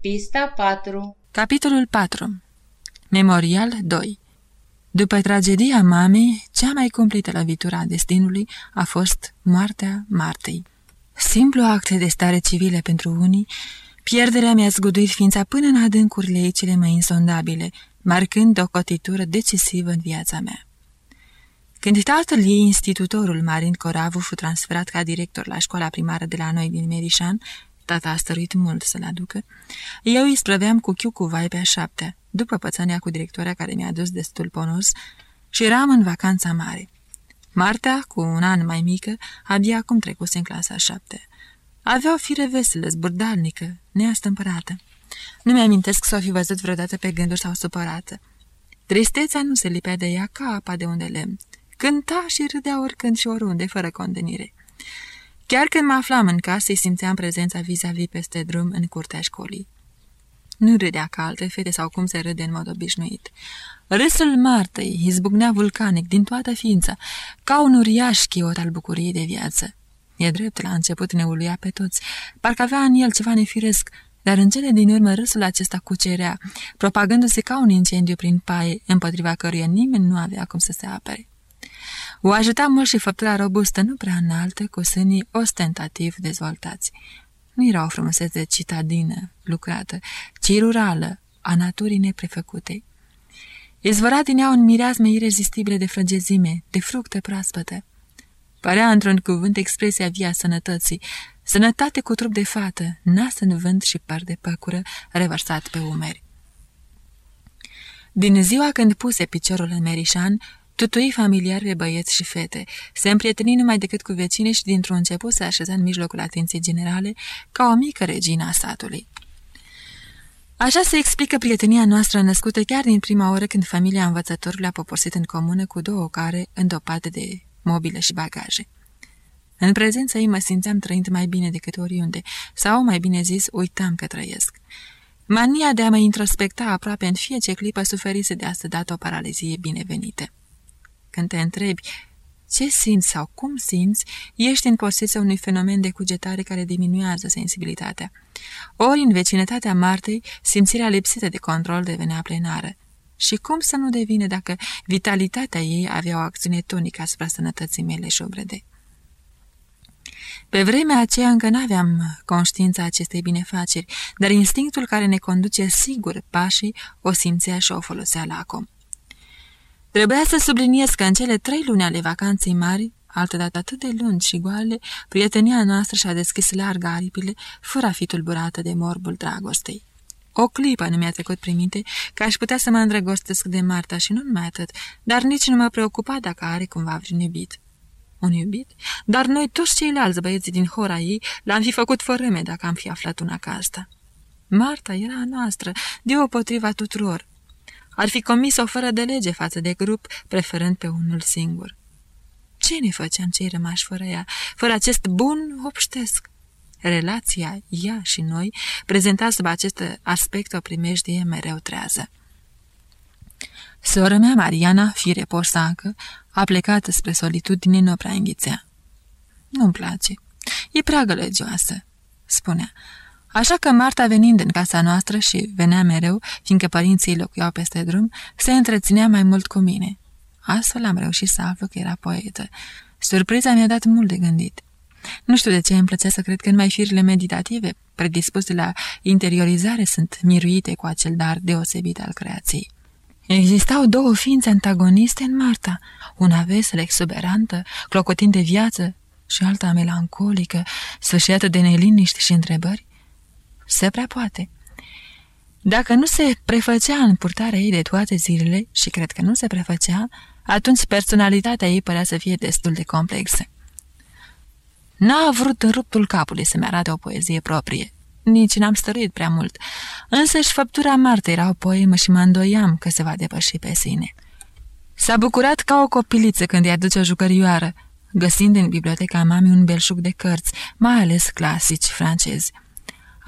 Pista 4 Capitolul 4 Memorial 2 După tragedia mamei, cea mai cumplită lovitură a destinului a fost moartea Martei. Simplu act de stare civile pentru unii, pierderea mi-a zguduit ființa până în adâncurile ei cele mai insondabile, marcând o cotitură decisivă în viața mea. Când tatăl ei, institutorul Marin Coravu, fu transferat ca director la școala primară de la noi din Merișan, tata a stăruit mult să-l aducă, eu îi sprăveam cu chiu cu vai pe a șaptea, după pățania cu directoarea care mi-a dus destul ponos, și eram în vacanța mare. Marta, cu un an mai mică, abia acum trecuse în clasa a șaptea. Avea o fire veselă, zburdalnică, neastâmpărată. Nu mi-amintesc să o fi văzut vreodată pe gânduri sau supărată. Tristețea nu se lipea de ea ca apa de unde lemn. Cânta și râdea oricând și oriunde, fără condenire. Chiar când mă aflam în casă, îi simțeam prezența vis-a-vis -vis peste drum în curtea școlii. Nu râdea ca alte fete sau cum se râde în mod obișnuit. Râsul Martei izbucnea vulcanic din toată ființa, ca un uriaș chiot al bucuriei de viață. E drept, la început ne uluia pe toți, parcă avea în el ceva nefiresc, dar în cele din urmă râsul acesta cucerea, propagându-se ca un incendiu prin paie, împotriva căruia nimeni nu avea cum să se apere. O ajuta mult și făptura robustă, nu prea înaltă, cu sânii ostentativ dezvoltați. Nu era o frumusețe citadină, lucrată, ci rurală, a naturii neprefăcute. Izvăra din ea un mireasme irezistibile de frăgezime, de fructe proaspătă. Părea într-un cuvânt expresia via sănătății, sănătate cu trup de fată, nas în vânt și păr de păcură, revărsat pe umeri. Din ziua când puse piciorul în Merișan, tutui familiar pe băieți și fete, se împrieteni numai decât cu vecine și dintr-un început se așeza în mijlocul atenției generale ca o mică regină a satului. Așa se explică prietenia noastră născută chiar din prima oră când familia învățătorului a poporsit în comună cu două care îndopate de mobile și bagaje. În prezența ei mă simțeam trăind mai bine decât oriunde, sau, mai bine zis, uitam că trăiesc. Mania de a mă introspecta aproape în fiecare clipă suferise de asta dată o paralizie binevenită. Când te întrebi ce simți sau cum simți, ești în posesia unui fenomen de cugetare care diminuează sensibilitatea. Ori în vecinătatea Martei, simțirea lipsită de control devenea plenară. Și cum să nu devine dacă vitalitatea ei avea o acțiune tonică asupra sănătății mele și obrede? Pe vremea aceea încă n-aveam conștiința acestei binefaceri, dar instinctul care ne conduce sigur pașii o simțea și o folosea la acum. Trebuia să subliniez că în cele trei luni ale vacanței mari, altădată atât de lungi și goale, prietenia noastră și-a deschis larg aripile, fără a fi tulburată de morbul dragostei. O clipă nu mi-a trecut prin minte că aș putea să mă îndrăgostesc de Marta și nu numai atât, dar nici nu mă preocupa dacă are cumva vreun iubit. Un iubit? Dar noi toți ceilalți băieții din hora ei l-am fi făcut fărâme dacă am fi aflat una ca asta. Marta era a noastră, deopotriva tuturor. Ar fi comis-o fără de lege față de grup, preferând pe unul singur. Ce ne făceam cei rămași fără ea, fără acest bun obștesc? Relația, ea și noi, prezenta sub acest aspect o primejdie mereu trează. Sora mea, Mariana, fire porsancă, a plecat spre solitudine, nu prea înghițea. Nu-mi place. E prea gălăgioasă, spunea. Așa că Marta, venind în casa noastră și venea mereu, fiindcă părinții locuiau peste drum, se întreținea mai mult cu mine. Astfel am reușit să aflu că era poetă. Surpriza mi-a dat mult de gândit. Nu știu de ce îmi plăcea să cred că numai firile meditative, predispuse la interiorizare, sunt miruite cu acel dar deosebit al creației. Existau două ființe antagoniste în Marta, una veselă, exuberantă, clocotind de viață, și alta melancolică, sfârșiată de neliniști și întrebări. Se prea poate. Dacă nu se prefăcea în purtarea ei de toate zilele, și cred că nu se prefăcea, atunci personalitatea ei părea să fie destul de complexă. N-a vrut în ruptul capului să-mi arate o poezie proprie. Nici n-am stăruit prea mult. Însă și făptura Marta era o poemă și mă îndoiam că se va depăși pe sine. S-a bucurat ca o copiliță când îi aduce o jucărioară, găsind în biblioteca mamei un belșug de cărți, mai ales clasici francezi.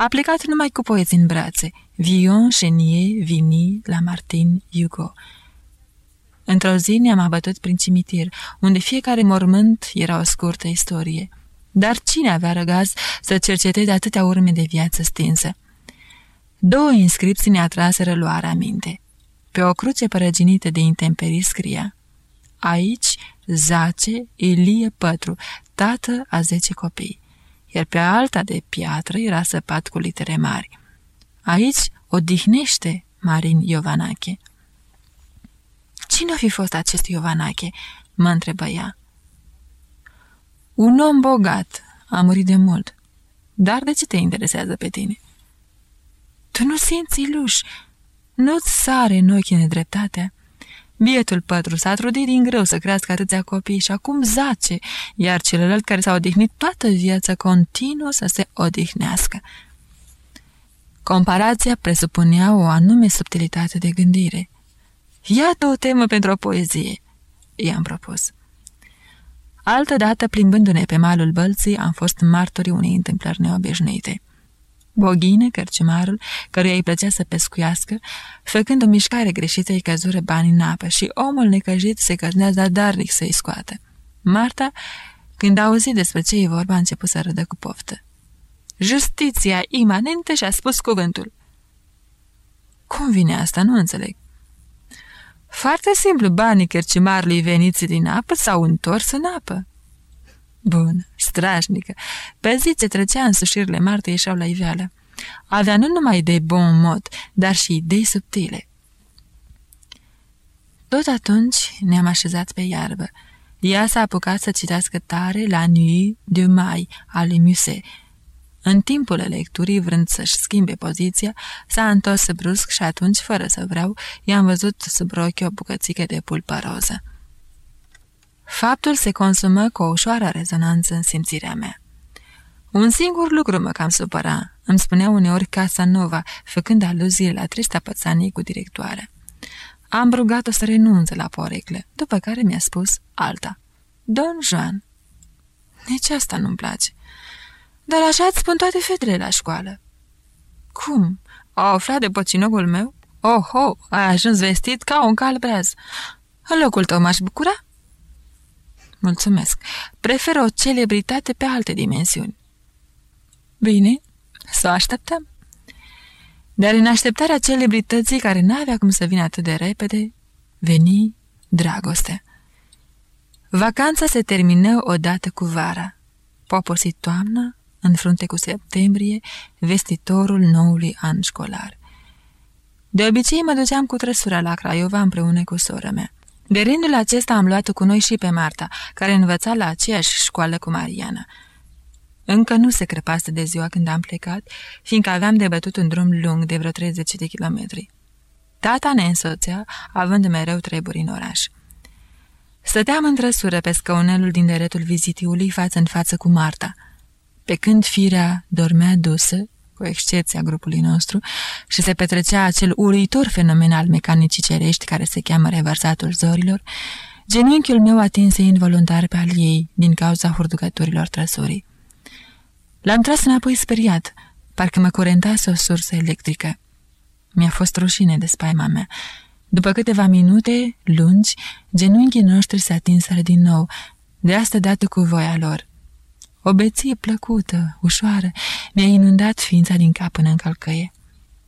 A plecat numai cu poeți în brațe, Vion, Chenier, Vini, Lamartine, Hugo. Într-o zi ne-am abătut prin cimitir, unde fiecare mormânt era o scurtă istorie. Dar cine avea răgaz să cerceteze atâtea urme de viață stinsă? Două inscripții ne atraseră luarea minte. Pe o cruce părăginită de intemperii scria Aici zace Ilie Pătru, tată a zece copii, iar pe alta de piatră era săpat cu litere mari. Aici odihnește Marin Iovanache. Cine o fi fost acest Iovanache? mă întrebă ea. Un om bogat, a murit de mult. Dar de ce te interesează pe tine? Tu nu simți iluși, nu-ți sare în ochii nedreptatea. Bietul pătru s-a trudit din greu să crească atâția copii și acum zace, iar celălalt care s-a odihnit toată viața continuă să se odihnească. Comparația presupunea o anume subtilitate de gândire. Iată o temă pentru o poezie, i-am propus. Altădată, plimbându-ne pe malul bălții, am fost martorii unei întâmplări neobișnuite. Boghine, cărcimarul, căruia îi plăcea să pescuiască, făcând o mișcare greșită, îi căzură bani în apă și omul necăjit se căznea zadarnic să-i scoată. Marta, când a auzit despre ce e vorba, a început să râdă cu poftă. Justiția imanentă și-a spus cuvântul. Cum vine asta? Nu înțeleg. Foarte simplu, banii cărcimarului veniți din apă s-au întors în apă. Bun, strașnică. Pe zi ce trecea în sușirile Martei ieșeau la iveală. Avea nu numai de bon mod, dar și idei subtile. Tot atunci ne-am așezat pe iarbă. Ea s-a apucat să citească tare la Nuit de Mai al lui Musset. În timpul lecturii, vrând să-și schimbe poziția, s-a întors brusc și atunci, fără să vreau, i-am văzut sub rochi o bucățică de pulpă roză. Faptul se consumă cu o ușoară rezonanță în simțirea mea. Un singur lucru mă cam supăra, îmi spunea uneori Casa Nova, făcând aluzie la trista pățanie cu directoarea. Am rugat-o să renunțe la porecle, după care mi-a spus alta. Don Juan. Nici asta nu-mi place. Dar așa îți spun toate fetele la școală. Cum? Au aflat de pocinogul meu? Oh, oh, ai ajuns vestit ca un calbreaz. În locul tău m-aș bucura? Mulțumesc. Prefer o celebritate pe alte dimensiuni. Bine, să așteptăm. Dar în așteptarea celebrității care n-avea cum să vină atât de repede, veni dragoste. Vacanța se termină odată cu vara. Poposit toamna, în frunte cu septembrie, vestitorul noului an școlar. De obicei mă duceam cu trăsura la Craiova împreună cu sora mea. De rândul acesta am luat-o cu noi și pe Marta, care învăța la aceeași școală cu Mariana. Încă nu se crăpase de ziua când am plecat, fiindcă aveam de bătut un drum lung de vreo 30 de kilometri. Tata ne însoțea, având mereu treburi în oraș. Stăteam în trăsură pe scăunelul din deretul vizitiului față în față cu Marta. Pe când firea dormea dusă, cu excepția grupului nostru, și se petrecea acel uritor fenomen al mecanicii cerești care se cheamă revărsatul zorilor, genunchiul meu atinse involuntar pe al ei din cauza hurducăturilor trăsurii. L-am tras înapoi speriat, parcă mă curentase o sursă electrică. Mi-a fost rușine de spaima mea. După câteva minute lungi, genunchii noștri se atinseră din nou, de asta dată cu voia lor. O beție plăcută, ușoară, mi-a inundat ființa din cap până în călcăie.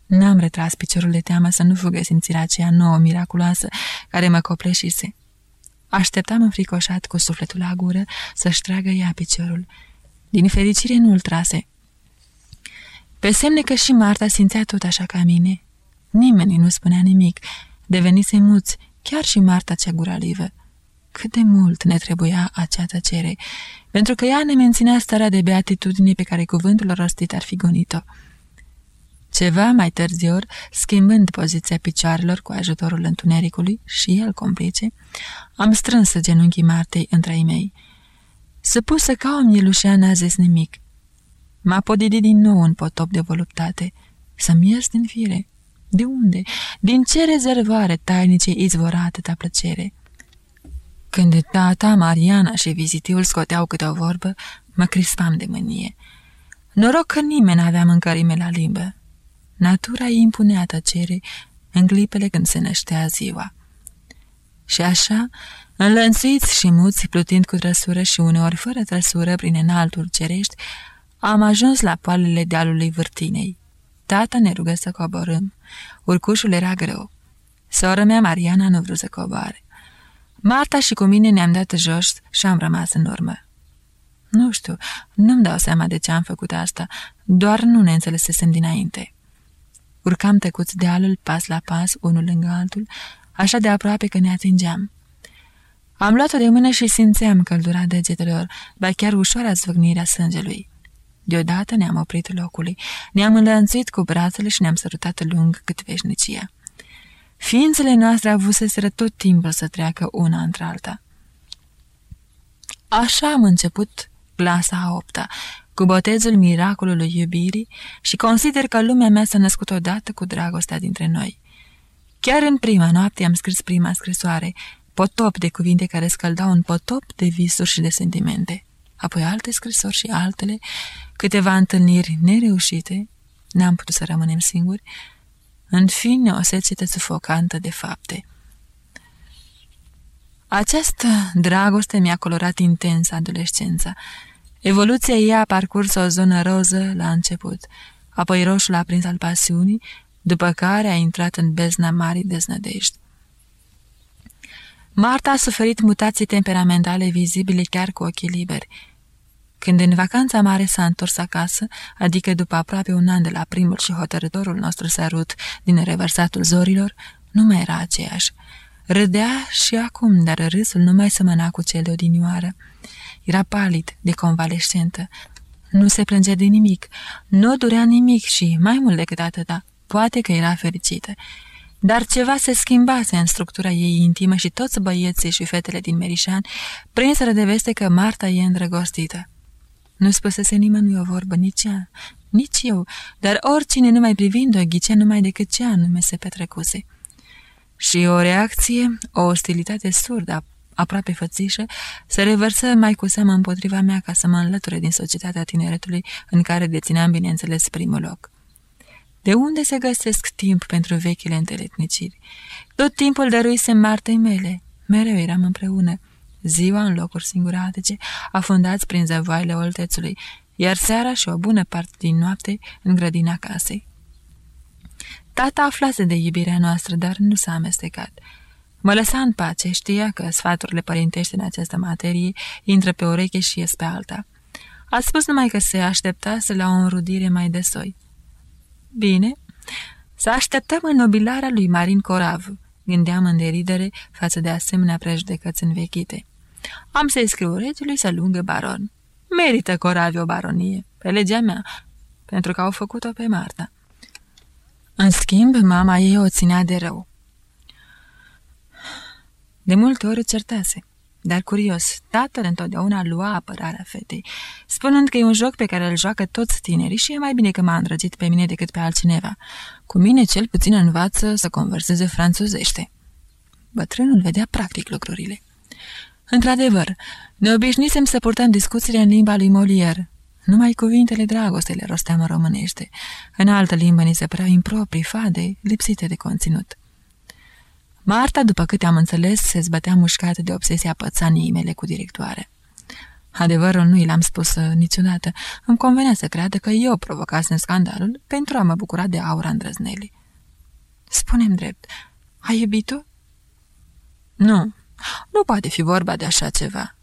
N-am retras piciorul de teamă să nu fugă simțirea aceea nouă, miraculoasă, care mă copleșise. Așteptam înfricoșat cu sufletul la gură să-și tragă ea piciorul. Din fericire nu-l trase. Pe semne că și Marta simțea tot așa ca mine. Nimeni nu spunea nimic. Devenise muți, chiar și Marta cea guralivă. Cât de mult ne trebuia acea tăcere, pentru că ea ne menținea starea de beatitudine pe care cuvântul rostit ar fi gonit-o. Ceva mai târziu, schimbând poziția picioarelor cu ajutorul întunericului și el complice, am strâns genunchii Martei între ei mei. Să pusă ca o mielușea n-a zis nimic. M-a podidit din nou în potop de voluptate. Să-mi ies din fire. De unde? Din ce rezervare tainice izvora atâta plăcere? Când tata, Mariana și vizitiul scoteau câte o vorbă, mă crispam de mânie. Noroc că nimeni n-avea mâncărime la limbă. Natura îi impunea tăcere în clipele când se năștea ziua. Și așa, înlănțuiți și muți, plutind cu trăsură și uneori fără trăsură prin înalturi cerești, am ajuns la poalele dealului vârtinei. Tata ne rugă să coborâm. Urcușul era greu. Sora mea, Mariana, nu vrut să coboare. Marta și cu mine ne-am dat jos și am rămas în urmă. Nu știu, nu-mi dau seama de ce am făcut asta, doar nu ne înțelesesem dinainte. Urcam tăcuți dealul pas la pas, unul lângă altul, așa de aproape că ne atingeam. Am luat-o de mână și simțeam căldura degetelor, ba chiar ușoara zvâgnirea sângelui. Deodată ne-am oprit locului, ne-am înlănțuit cu brațele și ne-am sărutat lung cât veșnicia. Ființele noastre avuseseră tot timpul să treacă una între alta. Așa am început clasa a opta, cu botezul miracolului iubirii și consider că lumea mea s-a născut odată cu dragostea dintre noi. Chiar în prima noapte am scris prima scrisoare, potop de cuvinte care scăldau un potop de visuri și de sentimente. Apoi alte scrisori și altele, câteva întâlniri nereușite, n-am putut să rămânem singuri, în fine o secetă sufocantă de fapte. Această dragoste mi-a colorat intens adolescența. Evoluția ei a parcurs o zonă roză la început, apoi roșul a prins al pasiunii, după care a intrat în bezna marii deznădejdi. Marta a suferit mutații temperamentale vizibile chiar cu ochii liberi. Când în vacanța mare s-a întors acasă, adică după aproape un an de la primul și hotărătorul nostru sărut din revărsatul zorilor, nu mai era aceeași. Râdea și acum, dar râsul nu mai semăna cu cel de odinioară. Era palid, de convalescentă. Nu se plângea de nimic, nu durea nimic și, mai mult decât atâta, poate că era fericită. Dar ceva se schimbase în structura ei intimă și toți băieții și fetele din Merișan prinseră de veste că Marta e îndrăgostită. Nu spusese nimănui o vorbă, nici ea, nici eu, dar oricine numai privind-o ghicea numai decât ce anume se petrecuse. Și o reacție, o ostilitate surdă, aproape fățișă, se revărsă mai cu seamă împotriva mea ca să mă înlăture din societatea tineretului în care dețineam, bineînțeles, primul loc. De unde se găsesc timp pentru vechile înteletniciri? Tot timpul dăruisem Martei mele. Mereu eram împreună. Ziua în locuri singuratice, afundați prin zăvoaile oltețului, iar seara și o bună parte din noapte în grădina casei. Tata aflase de iubirea noastră, dar nu s-a amestecat. Mă lăsa în pace, știa că sfaturile părintești în această materie intră pe ureche și ies pe alta. A spus numai că se așteptase la o înrudire mai de soi. Bine, să așteptăm înnobilarea lui Marin Corav, gândeam în deridere față de asemenea prejudecăți învechite. Am să-i scriu regiului să lungă baron. Merită Coravi o baronie, pe legea mea, pentru că au făcut-o pe Marta. În schimb, mama ei o ținea de rău. De multe ori certase. Dar curios, tatăl întotdeauna lua apărarea fetei, spunând că e un joc pe care îl joacă toți tinerii și e mai bine că m-a îndrăgit pe mine decât pe altcineva. Cu mine cel puțin învață să converseze franțuzește. Bătrânul vedea practic lucrurile. Într-adevăr, ne obișnuisem să purtăm discuțiile în limba lui Molière. Numai cuvintele dragostei le rosteam în românește. În altă limbă ni se păreau improprii, fade, lipsite de conținut. Marta, după câte am înțeles, se zbătea mușcată de obsesia pățanii mele cu directoare. Adevărul nu i l-am spus uh, niciodată. Îmi convenea să creadă că eu provocasem scandalul pentru a mă bucura de aura îndrăznelii. Spune-mi drept, ai iubit-o? Nu, nu poate fi vorba de așa ceva.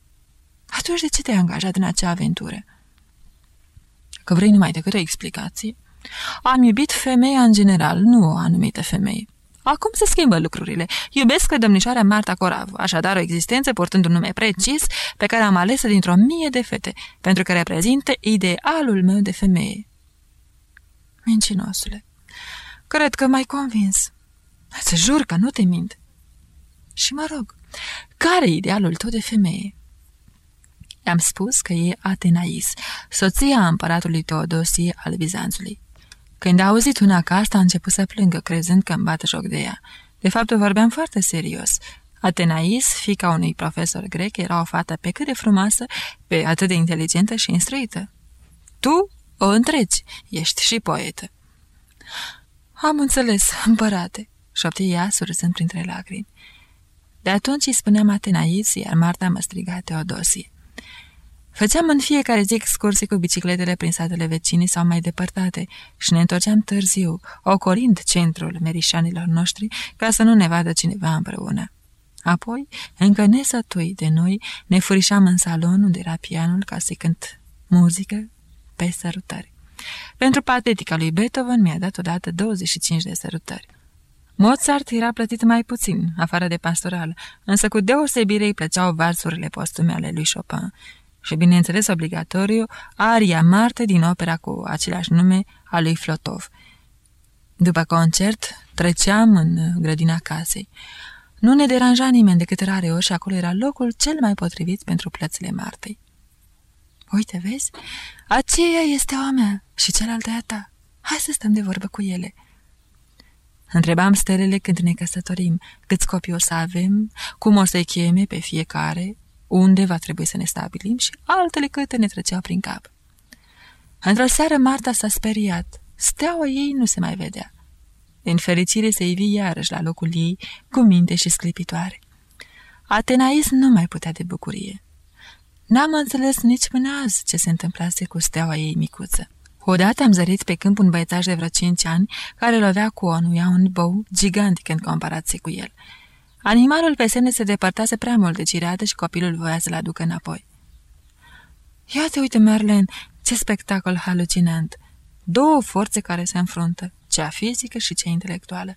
Atunci de ce te-ai angajat în acea aventură? Că vrei numai decât o explicație? Am iubit femeia în general, nu o anumită femeie. Acum se schimbă lucrurile. Iubesc pe domnișoara Marta Corav, așadar o existență purtând un nume precis pe care am ales dintr-o mie de fete, pentru că reprezintă idealul meu de femeie. Mincinosule, cred că m-ai convins. Să jur că nu te mint. Și mă rog, care e idealul tău de femeie? I-am spus că e Atenais, soția împăratului Teodosie al Bizanțului. Când a auzit una ca asta, a început să plângă, crezând că îmi bate joc de ea. De fapt, vorbeam foarte serios. Atenais, fica unui profesor grec, era o fată pe cât de frumoasă, pe atât de inteligentă și instruită. Tu o întregi, ești și poetă. Am înțeles, împărate, șopti ea, surâzând printre lacrimi. De atunci îi spuneam Atenais, iar Marta mă striga Teodosie. Făceam în fiecare zi excursii cu bicicletele prin satele vecine sau mai depărtate și ne întorceam târziu, ocolind centrul merișanilor noștri ca să nu ne vadă cineva împreună. Apoi, încă nesătui de noi, ne furișam în salon unde era pianul ca să cânt muzică pe sărutări. Pentru patetica lui Beethoven mi-a dat odată 25 de sărutări. Mozart era plătit mai puțin, afară de pastoral, însă cu deosebire îi plăceau valsurile postume ale lui Chopin și, bineînțeles obligatoriu, aria Marte din opera cu același nume a lui Flotov. După concert, treceam în grădina casei. Nu ne deranja nimeni decât rare ori și acolo era locul cel mai potrivit pentru plățile Martei. Uite, vezi? Aceea este a mea și cealaltă e a ta. Hai să stăm de vorbă cu ele." Întrebam stelele când ne căsătorim, câți copii o să avem, cum o să-i cheme pe fiecare, unde va trebui să ne stabilim și altele câte ne treceau prin cap. Într-o seară Marta s-a speriat. Steaua ei nu se mai vedea. Din fericire se ivi iarăși la locul ei, cu minte și sclipitoare. Atenais nu mai putea de bucurie. N-am înțeles nici până azi ce se întâmplase cu steaua ei micuță. Odată am zărit pe câmp un băiețaș de vreo cinci ani care lovea cu onuia un bou gigantic în comparație cu el. Animalul pe semne se depărtase prea mult de cireată și copilul voia să-l aducă înapoi. Ia te uite, Merlin, ce spectacol halucinant! Două forțe care se înfruntă, cea fizică și cea intelectuală.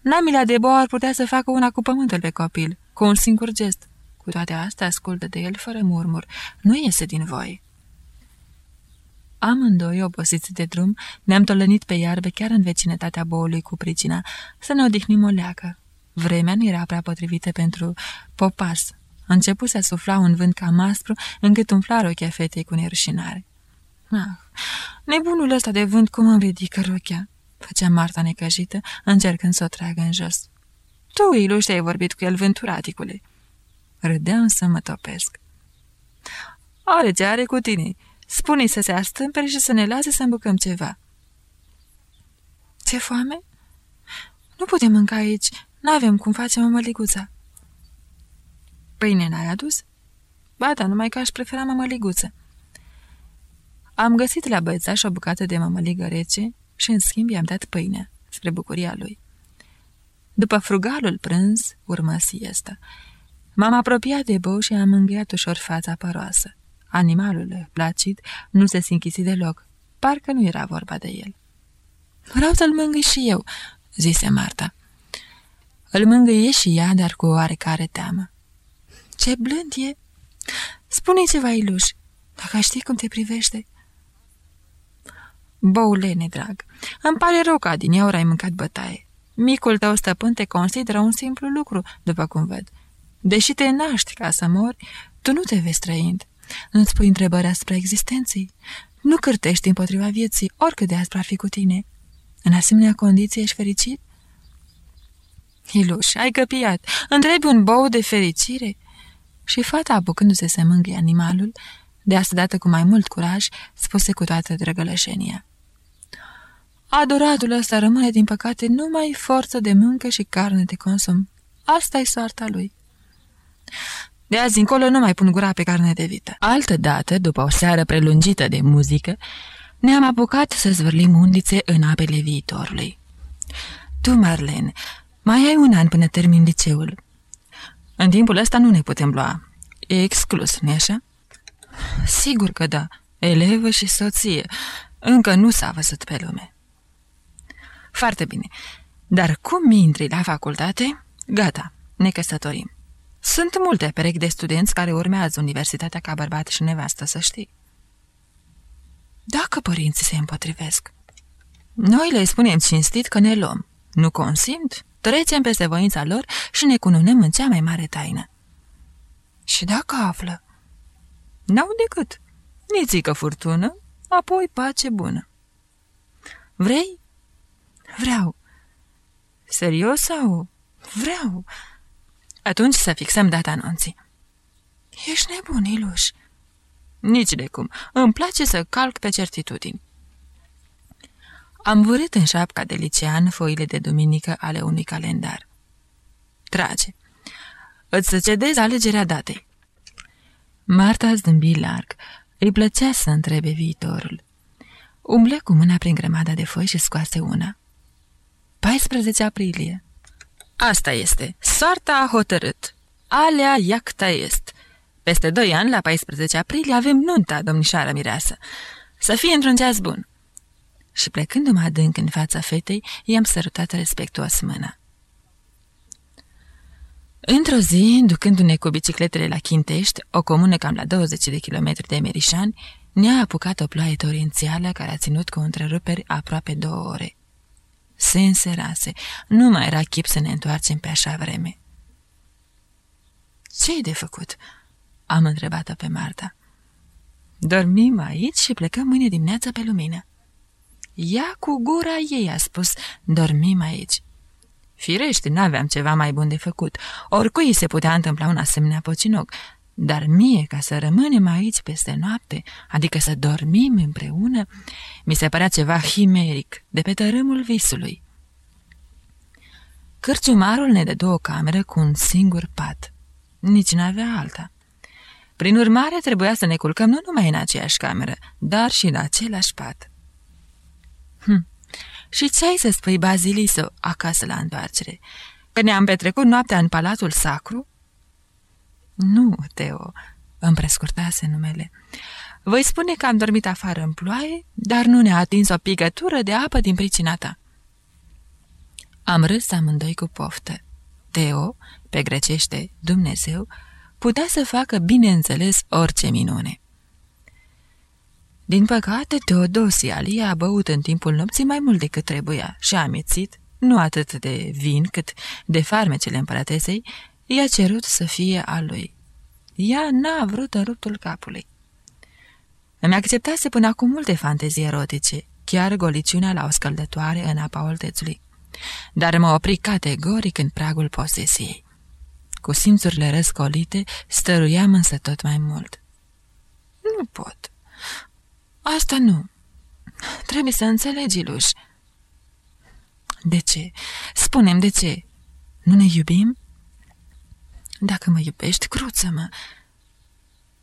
Namila de bou ar putea să facă una cu pământul pe copil, cu un singur gest. Cu toate astea ascultă de el fără murmur, nu iese din voi. Amândoi, obosiți de drum, ne-am tolănit pe iarbe chiar în vecinătatea boului cu pricina, să ne odihnim o leacă. Vremea nu era prea potrivită pentru popas. Începu să sufla un vânt cam aspru, încât umfla rochea fetei cu nerușinare. Ah, nebunul ăsta de vânt cum îmi ridică rochea, făcea Marta necăjită, încercând să o tragă în jos. Tu, Iluș, ai vorbit cu el vânturaticule. Râdea să mă topesc. Are ce are cu tine. Spune să se astâmpere și să ne lase să îmbucăm ceva. Ce foame? Nu putem mânca aici. N-avem cum face mămăliguța. Pâine n-ai adus? Ba da, numai că aș prefera mămăliguță. Am găsit la băiețaș o bucată de mămăligă rece și, în schimb, i-am dat pâine, spre bucuria lui. După frugalul prânz, urmă siesta. M-am apropiat de bou și am înghiat ușor fața păroasă. Animalul, placid, nu se sinchisi deloc. Parcă nu era vorba de el. Vreau să-l mângâi și eu," zise Marta. Îl mângâie și ea, dar cu oarecare teamă. Ce blând e! Spune ceva, Iluș, dacă știi cum te privește." Boulene, drag, îmi pare rău că adineauri ai mâncat bătaie. Micul tău stăpân te consideră un simplu lucru, după cum văd. Deși te naști ca să mori, tu nu te vezi trăind. Nu-ți pui întrebări asupra existenței. Nu cârtești împotriva vieții, oricât de aspra ar fi cu tine. În asemenea condiție ești fericit? Iluș, ai căpiat. Întrebi un bou de fericire? Și fata, apucându-se să mângâie animalul, de asta dată cu mai mult curaj, spuse cu toată drăgălășenia. Adoratul ăsta rămâne, din păcate, numai forță de muncă și carne de consum. Asta e soarta lui. De azi încolo nu mai pun gura pe carne de vită. Altă dată, după o seară prelungită de muzică, ne-am apucat să zvârlim undițe în apele viitorului. Tu, Marlen, mai ai un an până termin liceul. În timpul ăsta nu ne putem lua. E exclus, nu așa? Sigur că da. Elevă și soție. Încă nu s-a văzut pe lume. Foarte bine. Dar cum intri la facultate? Gata, ne căsătorim. Sunt multe perechi de studenți care urmează universitatea ca bărbat și nevastă, să știi. Dacă părinții se împotrivesc. Noi le spunem cinstit că ne luăm. Nu consimt, trecem peste voința lor și ne cununăm în cea mai mare taină. Și dacă află? N-au decât. Nițică furtună, apoi pace bună. Vrei? Vreau. Serios sau? Vreau. Atunci să fixăm data anunții. Ești nebun, Iluș. Nici de cum. Îmi place să calc pe certitudini. Am vârât în șapca de licean foile de duminică ale unui calendar. Trage. Îți cedezi alegerea datei. Marta zâmbi larg. Îi plăcea să întrebe viitorul. Umblă cu mâna prin grămada de foi și scoase una. 14 aprilie. Asta este. Soarta a hotărât. Alea iacta est. Peste doi ani, la 14 aprilie, avem nunta, domnișoară mireasă. Să fie într-un ceas bun. Și plecându-mă adânc în fața fetei, i-am sărutat respectuos mâna. Într-o zi, ducându-ne cu bicicletele la Chintești, o comună cam la 20 de kilometri de Merișani, ne-a apucat o ploaie torențială care a ținut cu întreruperi aproape două ore. Se înserase, nu mai era chip să ne întoarcem pe așa vreme. Ce-i de făcut?" am întrebat-o pe Marta. Dormim aici și plecăm mâine dimineață pe lumină." Ia cu gura ei, a spus, dormim aici." Firește, n-aveam ceva mai bun de făcut. Oricui se putea întâmpla un asemenea pocinoc, dar mie, ca să rămânem aici peste noapte, adică să dormim împreună, mi se părea ceva himeric, de pe tărâmul visului. Cârciumarul ne dădu o cameră cu un singur pat. Nici n-avea alta. Prin urmare, trebuia să ne culcăm nu numai în aceeași cameră, dar și în același pat. Hm. Și ce ai să spui, Baziliso, acasă la întoarcere? Că ne-am petrecut noaptea în palatul sacru? Nu, Teo, îmi prescurtase numele. Voi spune că am dormit afară în ploaie, dar nu ne-a atins o picătură de apă din pricina ta. Am râs amândoi cu poftă. Teo, pe grecește Dumnezeu, putea să facă, bineînțeles, orice minune. Din păcate, Teodosia Alia a băut în timpul nopții mai mult decât trebuia și a amețit, nu atât de vin cât de farmecele împărătesei, i-a cerut să fie al lui. Ea n-a vrut în ruptul capului. Îmi acceptase până acum multe fantezii erotice, chiar goliciunea la o scăldătoare în apa oltețului. Dar mă opri categoric în pragul posesiei. Cu simțurile răscolite, stăruiam însă tot mai mult. Nu pot. Asta nu. Trebuie să înțelegi, Luș. De ce? Spunem de ce. Nu ne iubim? Dacă mă iubești, cruță-mă.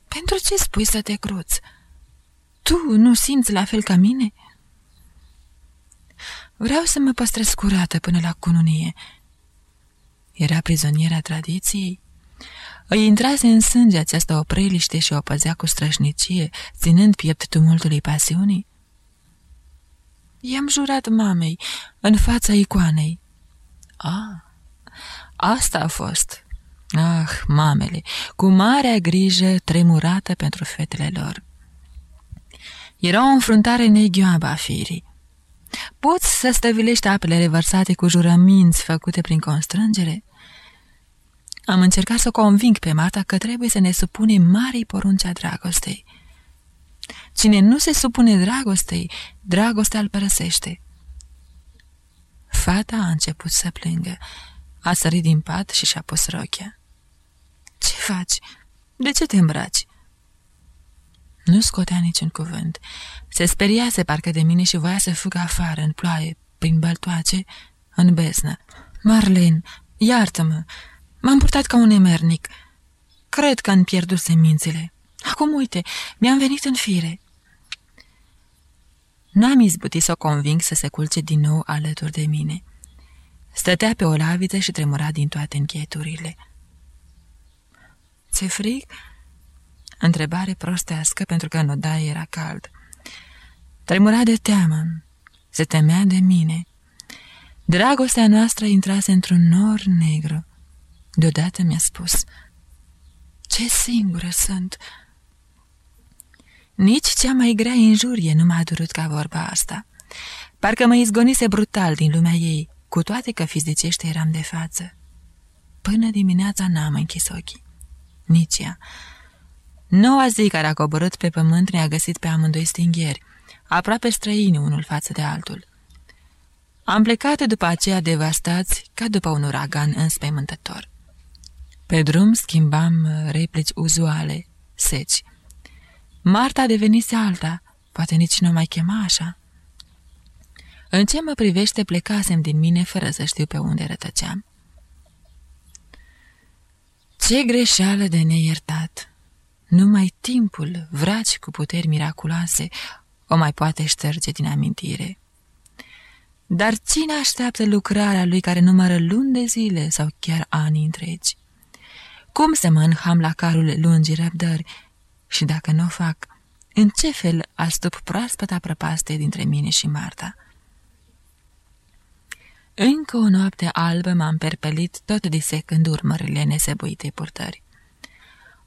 Pentru ce spui să te cruți? Tu nu simți la fel ca mine? Vreau să mă păstrez curată până la cununie. Era prizoniera tradiției? Îi intrase în sânge această opreliște și o păzea cu strășnicie, ținând piept tumultului pasiunii? I-am jurat mamei, în fața icoanei. Ah, asta a fost. Ah, mamele, cu marea grijă tremurată pentru fetele lor. Era o înfruntare neghioabă a firii. Poți să stăvilești apele revărsate cu jurăminți făcute prin constrângere? Am încercat să o conving pe Marta că trebuie să ne supunem marii porunci a dragostei. Cine nu se supune dragostei, dragostea îl părăsește. Fata a început să plângă. A sărit din pat și și-a pus rochia. Ce faci? De ce te îmbraci?" Nu scotea niciun cuvânt. Se speriase parcă de mine și voia să fugă afară, în ploaie, prin băltoace, în beznă. Marlen, iartă-mă! M-am purtat ca un emernic. Cred că îmi pierdut semințele. Acum, uite, mi-am venit în fire. N-am izbutit să o conving să se culce din nou alături de mine. Stătea pe o laviță și tremura din toate încheieturile. Ți frig?" Întrebare prostească pentru că în odaie era cald. Tremura de teamă. Se temea de mine. Dragostea noastră intrase într-un nor negru. Deodată mi-a spus, Ce singură sunt!" Nici cea mai grea injurie nu m-a durut ca vorba asta. Parcă mă izgonise brutal din lumea ei, cu toate că fizicește eram de față. Până dimineața n-am închis ochii. Nici ea. Noua zi care a coborât pe pământ ne-a găsit pe amândoi stinghieri, aproape străini unul față de altul. Am plecat după aceea devastați ca după un uragan înspăimântător. Pe drum schimbam uh, replici uzuale, seci. Marta devenise alta, poate nici nu mai chema așa. În ce mă privește, plecasem din mine fără să știu pe unde rătăceam. Ce greșeală de neiertat! Numai timpul, vraci cu puteri miraculoase, o mai poate șterge din amintire. Dar cine așteaptă lucrarea lui care numără luni de zile sau chiar ani întregi? Cum să mă înham la carul lungi răbdări? Și dacă nu o fac, în ce fel astup proaspăta prăpaste dintre mine și Marta? Încă o noapte albă m-am perpelit tot disecând urmările nesebuitei purtări.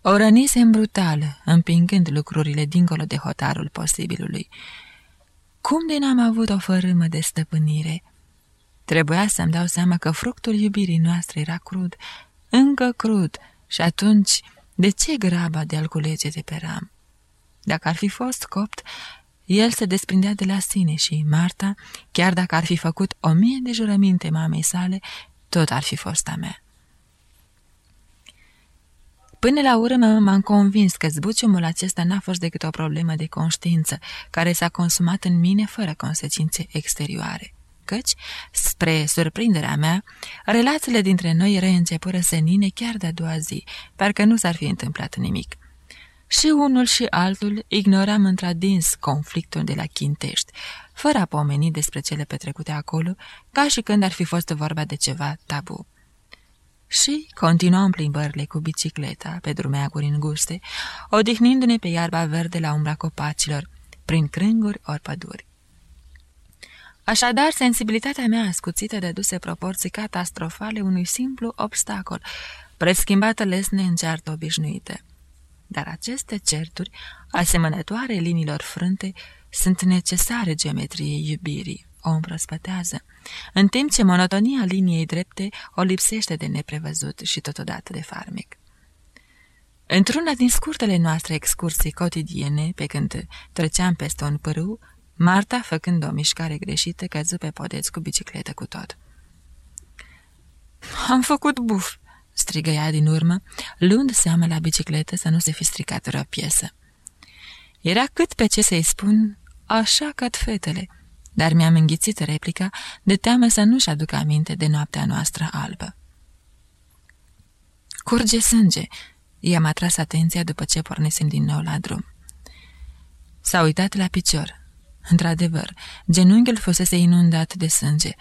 O rănisem brutal, împingând lucrurile dincolo de hotarul posibilului. Cum de n-am avut o fărâmă de stăpânire? Trebuia să-mi dau seama că fructul iubirii noastre era crud, încă crud, și atunci de ce graba de a-l culege de pe ram? Dacă ar fi fost copt, el se desprindea de la sine și Marta, chiar dacă ar fi făcut o mie de jurăminte mamei sale, tot ar fi fost a mea. Până la urmă m-am convins că zbuciumul acesta n-a fost decât o problemă de conștiință, care s-a consumat în mine fără consecințe exterioare. Căci, spre surprinderea mea, relațiile dintre noi reîncepură senine chiar de-a doua zi, parcă nu s-ar fi întâmplat nimic. Și unul și altul ignoram într-adins conflictul de la Chintești, fără a pomeni despre cele petrecute acolo, ca și când ar fi fost vorba de ceva tabu. Și continuam plimbările cu bicicleta pe drumeaguri înguste, odihnindu-ne pe iarba verde la umbra copacilor, prin crânguri ori păduri. Așadar, sensibilitatea mea ascuțită dăduse proporții catastrofale unui simplu obstacol, preschimbată lesne în ceartă obișnuită. Dar aceste certuri, asemănătoare liniilor frânte, sunt necesare geometriei iubirii, o împrăspătează, în timp ce monotonia liniei drepte o lipsește de neprevăzut și totodată de farmec. Într-una din scurtele noastre excursii cotidiene, pe când treceam peste un pârâu, Marta, făcând o mișcare greșită, căzu pe podeț cu bicicletă cu tot. Am făcut buf!" Strigă ea din urmă, luând seama la bicicletă să nu se fi stricat vreo piesă. Era cât pe ce să-i spun, așa ca fetele, dar mi-am înghițit replica de teamă să nu-și aduc aminte de noaptea noastră albă. Curge sânge, i-am atras atenția după ce pornisem din nou la drum. S-a uitat la picior. Într-adevăr, genunchiul fusese inundat de sânge.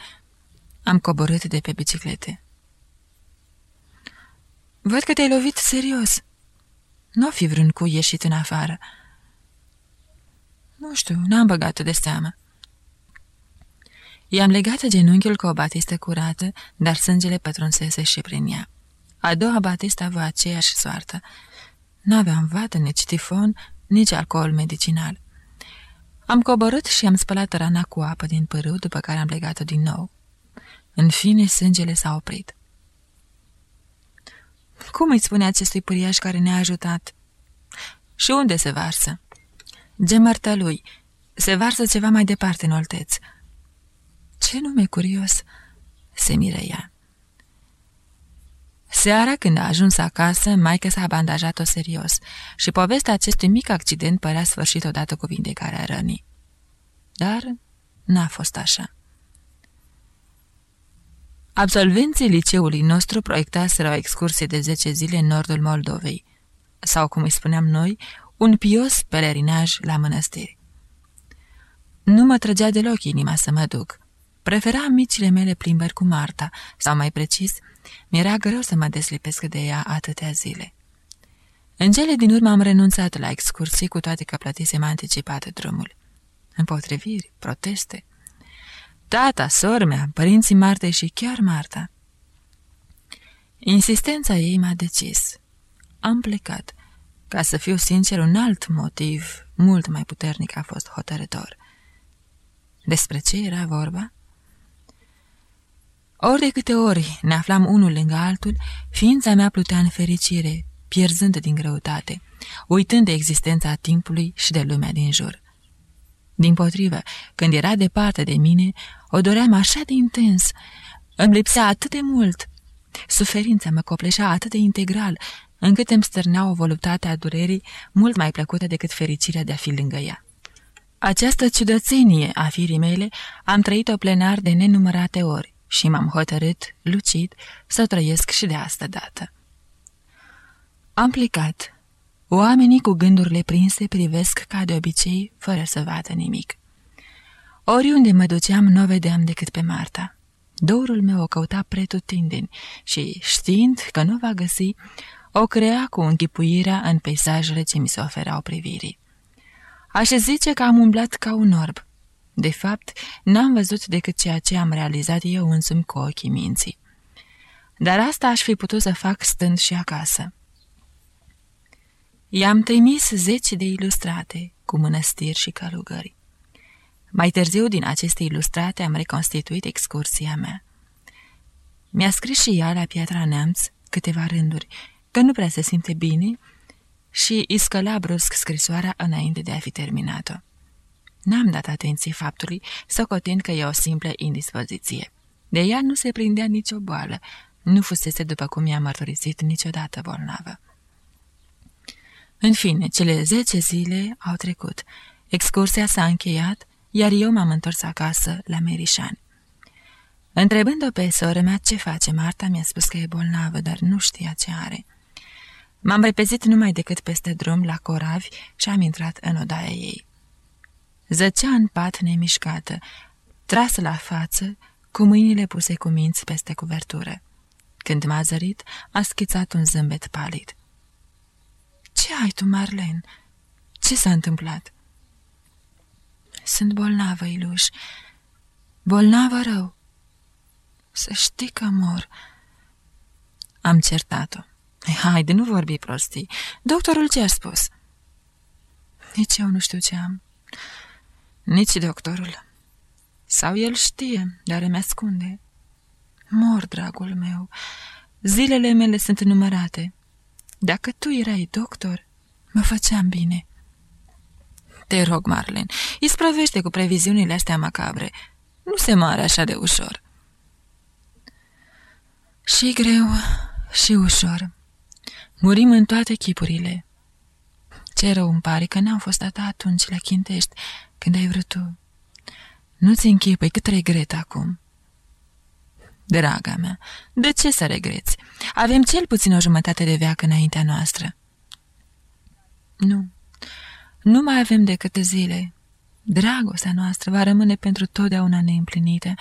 Am coborât de pe biciclete. Văd că te-ai lovit serios. Nu fi vreun cu ieșit în afară. Nu știu, n-am băgat de seamă. I-am legat genunchiul cu o batistă curată, dar sângele pătrunsese și prin ea. A doua batistă avea aceeași soartă. N-aveam vată, nici tifon, nici alcool medicinal. Am coborât și am spălat rana cu apă din pârâu, după care am legat-o din nou. În fine, sângele s-a oprit. Cum îi spune acestui puriaș care ne-a ajutat? Și unde se varsă? Gemărtă lui. Se varsă ceva mai departe în olteț. Ce nume curios!" se miră ea. Seara, când a ajuns acasă, maică s-a bandajat-o serios și povestea acestui mic accident părea sfârșit odată cu vindecarea rănii. Dar n-a fost așa. Absolvenții liceului nostru proiectaseră o excursie de 10 zile în nordul Moldovei, sau, cum îi spuneam noi, un pios pelerinaj la mănăstiri. Nu mă trăgea deloc inima să mă duc. Preferam micile mele plimbări cu Marta, sau mai precis, mi-era greu să mă deslipesc de ea atâtea zile. În cele din urmă am renunțat la excursii, cu toate că plătisem anticipat drumul. Împotriviri, proteste. Tata, sormea, părinții Martei și chiar Marta. Insistența ei m-a decis. Am plecat. Ca să fiu sincer, un alt motiv, mult mai puternic, a fost hotărător. Despre ce era vorba? Ori de câte ori ne aflam unul lângă altul, ființa mea plutea în fericire, pierzând din greutate, uitând de existența timpului și de lumea din jur. Din potrivă, când era departe de mine, o doream așa de intens, îmi lipsea atât de mult. Suferința mă copleșea atât de integral, încât îmi stârnea o voluptate a durerii mult mai plăcută decât fericirea de a fi lângă ea. Această ciudățenie a firii mele am trăit-o plenar de nenumărate ori și m-am hotărât, lucid, să trăiesc și de asta dată. Am plecat. Oamenii cu gândurile prinse privesc ca de obicei, fără să vadă nimic. Oriunde mă duceam, nu vedeam decât pe Marta. Dorul meu o căuta pretutindeni și, știind că nu va găsi, o crea cu închipuirea în peisajele ce mi se oferau privirii. Aș zice că am umblat ca un orb. De fapt, n-am văzut decât ceea ce am realizat eu însumi cu ochii minții. Dar asta aș fi putut să fac stând și acasă. I-am trimis zeci de ilustrate cu mănăstiri și călugări. Mai târziu, din aceste ilustrate, am reconstituit excursia mea. Mi-a scris și ea la Piatra Neamț câteva rânduri, că nu prea se simte bine și îi scăla brusc scrisoarea înainte de a fi terminat-o. N-am dat atenție faptului, socotind că e o simplă indispoziție. De ea nu se prindea nicio boală, nu fusese, după cum i-a mărturisit, niciodată bolnavă. În fine, cele zece zile au trecut. Excursia s-a încheiat, iar eu m-am întors acasă, la Merișani. Întrebând-o pe sora mea ce face, Marta mi-a spus că e bolnavă, dar nu știa ce are. M-am repezit numai decât peste drum la coravi și am intrat în odaia ei. Zăcea în pat nemișcată, trasă la față, cu mâinile puse cu minți peste cuvertură. Când m-a zărit, a schițat un zâmbet palid. Ce ai tu, Marlen? Ce s-a întâmplat?" Sunt bolnavă, Iluș. Bolnavă rău. Să știi că mor." Am certat-o. Haide, nu vorbi prostii. Doctorul ce a spus?" Nici eu nu știu ce am. Nici doctorul. Sau el știe, dar îmi ascunde. Mor, dragul meu. Zilele mele sunt numărate. Dacă tu erai doctor, mă făceam bine. Te rog, Marlen, isprăvește cu previziunile astea macabre. Nu se moare așa de ușor. Și greu și ușor. Murim în toate chipurile. Ce rău îmi pare că n-am fost atât atunci la Chintești, când ai vrut tu. Nu-ți închipui cât regret acum. Draga mea, de ce să regreți? Avem cel puțin o jumătate de veacă înaintea noastră. Nu, nu mai avem decât zile. Dragostea noastră va rămâne pentru totdeauna neîmplinită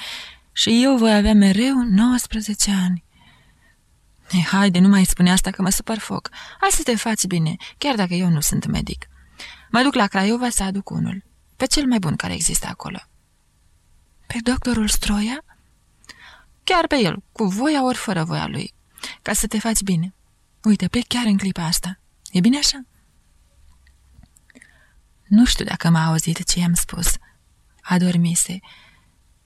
și eu voi avea mereu 19 ani. E, haide, nu mai spune asta că mă supăr foc. Hai să te faci bine, chiar dacă eu nu sunt medic. Mă duc la Craiova să aduc unul, pe cel mai bun care există acolo. Pe doctorul Stroia? Chiar pe el, cu voia ori fără voia lui, ca să te faci bine. Uite, plec chiar în clipa asta. E bine așa? Nu știu dacă m-a auzit ce i-am spus. Adormise.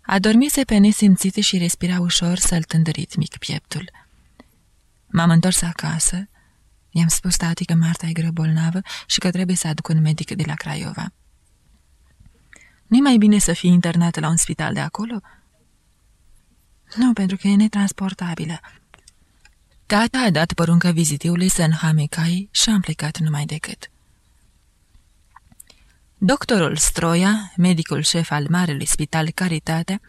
Adormise pe nesimțite și respira ușor săltând ritmic pieptul. M-am întors acasă. I-am spus tati că Marta e greu bolnavă și că trebuie să aduc un medic de la Craiova. Nu-i mai bine să fii internată la un spital de acolo?" Nu, pentru că e netransportabilă." Tata a dat poruncă vizitiului să înhame cai și am plecat numai decât. Doctorul Stroia, medicul șef al Marelui Spital Caritatea,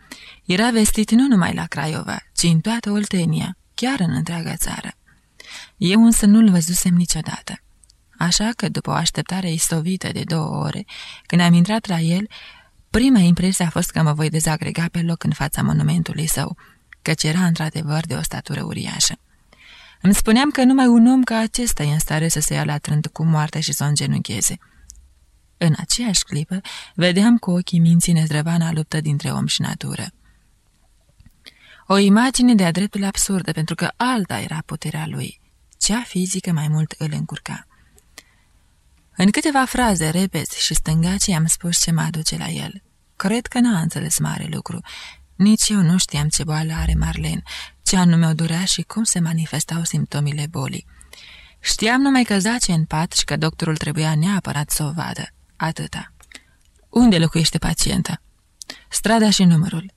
era vestit nu numai la Craiova, ci în toată Oltenia, chiar în întreaga țară. Eu însă nu-l văzusem niciodată. Așa că, după o așteptare istovită de două ore, când am intrat la el, prima impresie a fost că mă voi dezagrega pe loc în fața monumentului său, căci era într-adevăr de o statură uriașă. Îmi spuneam că numai un om ca acesta e în stare să se ia la trânt cu moarte și să o îngenuncheze. În aceeași clipă, vedeam cu ochii minții nezrăvana luptă dintre om și natură. O imagine de-a dreptul absurdă, pentru că alta era puterea lui. Cea fizică mai mult îl încurca. În câteva fraze repezi și stângaci i-am spus ce mă aduce la el. Cred că n-a înțeles mare lucru. Nici eu nu știam ce boală are Marlen, ce anume o durea și cum se manifestau simptomile bolii. Știam numai că zace în pat și că doctorul trebuia neapărat să o vadă. Atâta. Unde locuiește pacienta? Strada și numărul.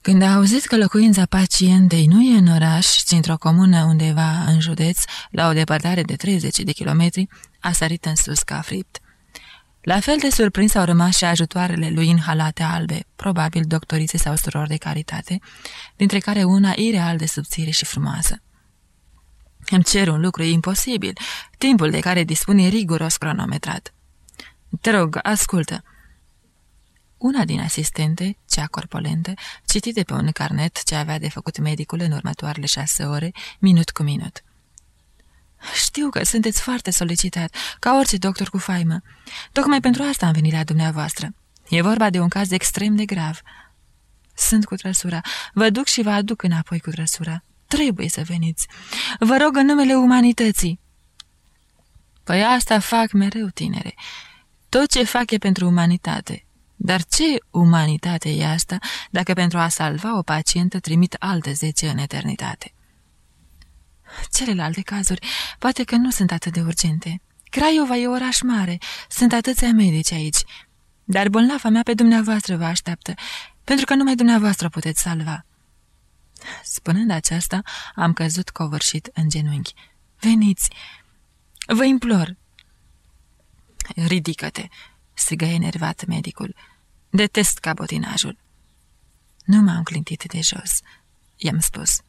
Când a auzit că locuința pacientei nu e în oraș, ci într-o comună undeva în județ, la o depărtare de 30 de kilometri, a sărit în sus ca fript. La fel de surprins au rămas și ajutoarele lui în halate albe, probabil doctorițe sau surori de caritate, dintre care una ireal de subțire și frumoasă. Îmi cer un lucru imposibil, timpul de care dispune riguros cronometrat. Te rog, ascultă. Una din asistente, cea corpolentă, citi de pe un carnet ce avea de făcut medicul în următoarele șase ore, minut cu minut. Știu că sunteți foarte solicitat, ca orice doctor cu faimă. Tocmai pentru asta am venit la dumneavoastră. E vorba de un caz extrem de grav. Sunt cu trăsura. Vă duc și vă aduc înapoi cu trăsura. Trebuie să veniți. Vă rog în numele umanității. Păi asta fac mereu, tinere. Tot ce fac e pentru umanitate. Dar ce umanitate e asta dacă pentru a salva o pacientă trimit alte zece în eternitate? Celelalte cazuri poate că nu sunt atât de urgente. Craiova e oraș mare, sunt atâția medici aici. Dar bolnava mea pe dumneavoastră vă așteaptă, pentru că numai dumneavoastră puteți salva. Spunând aceasta, am căzut covârșit în genunchi. Veniți! Vă implor! Ridică-te! strigă enervat medicul. Detest cabotinajul. Nu m-am clintit de jos, i-am spus.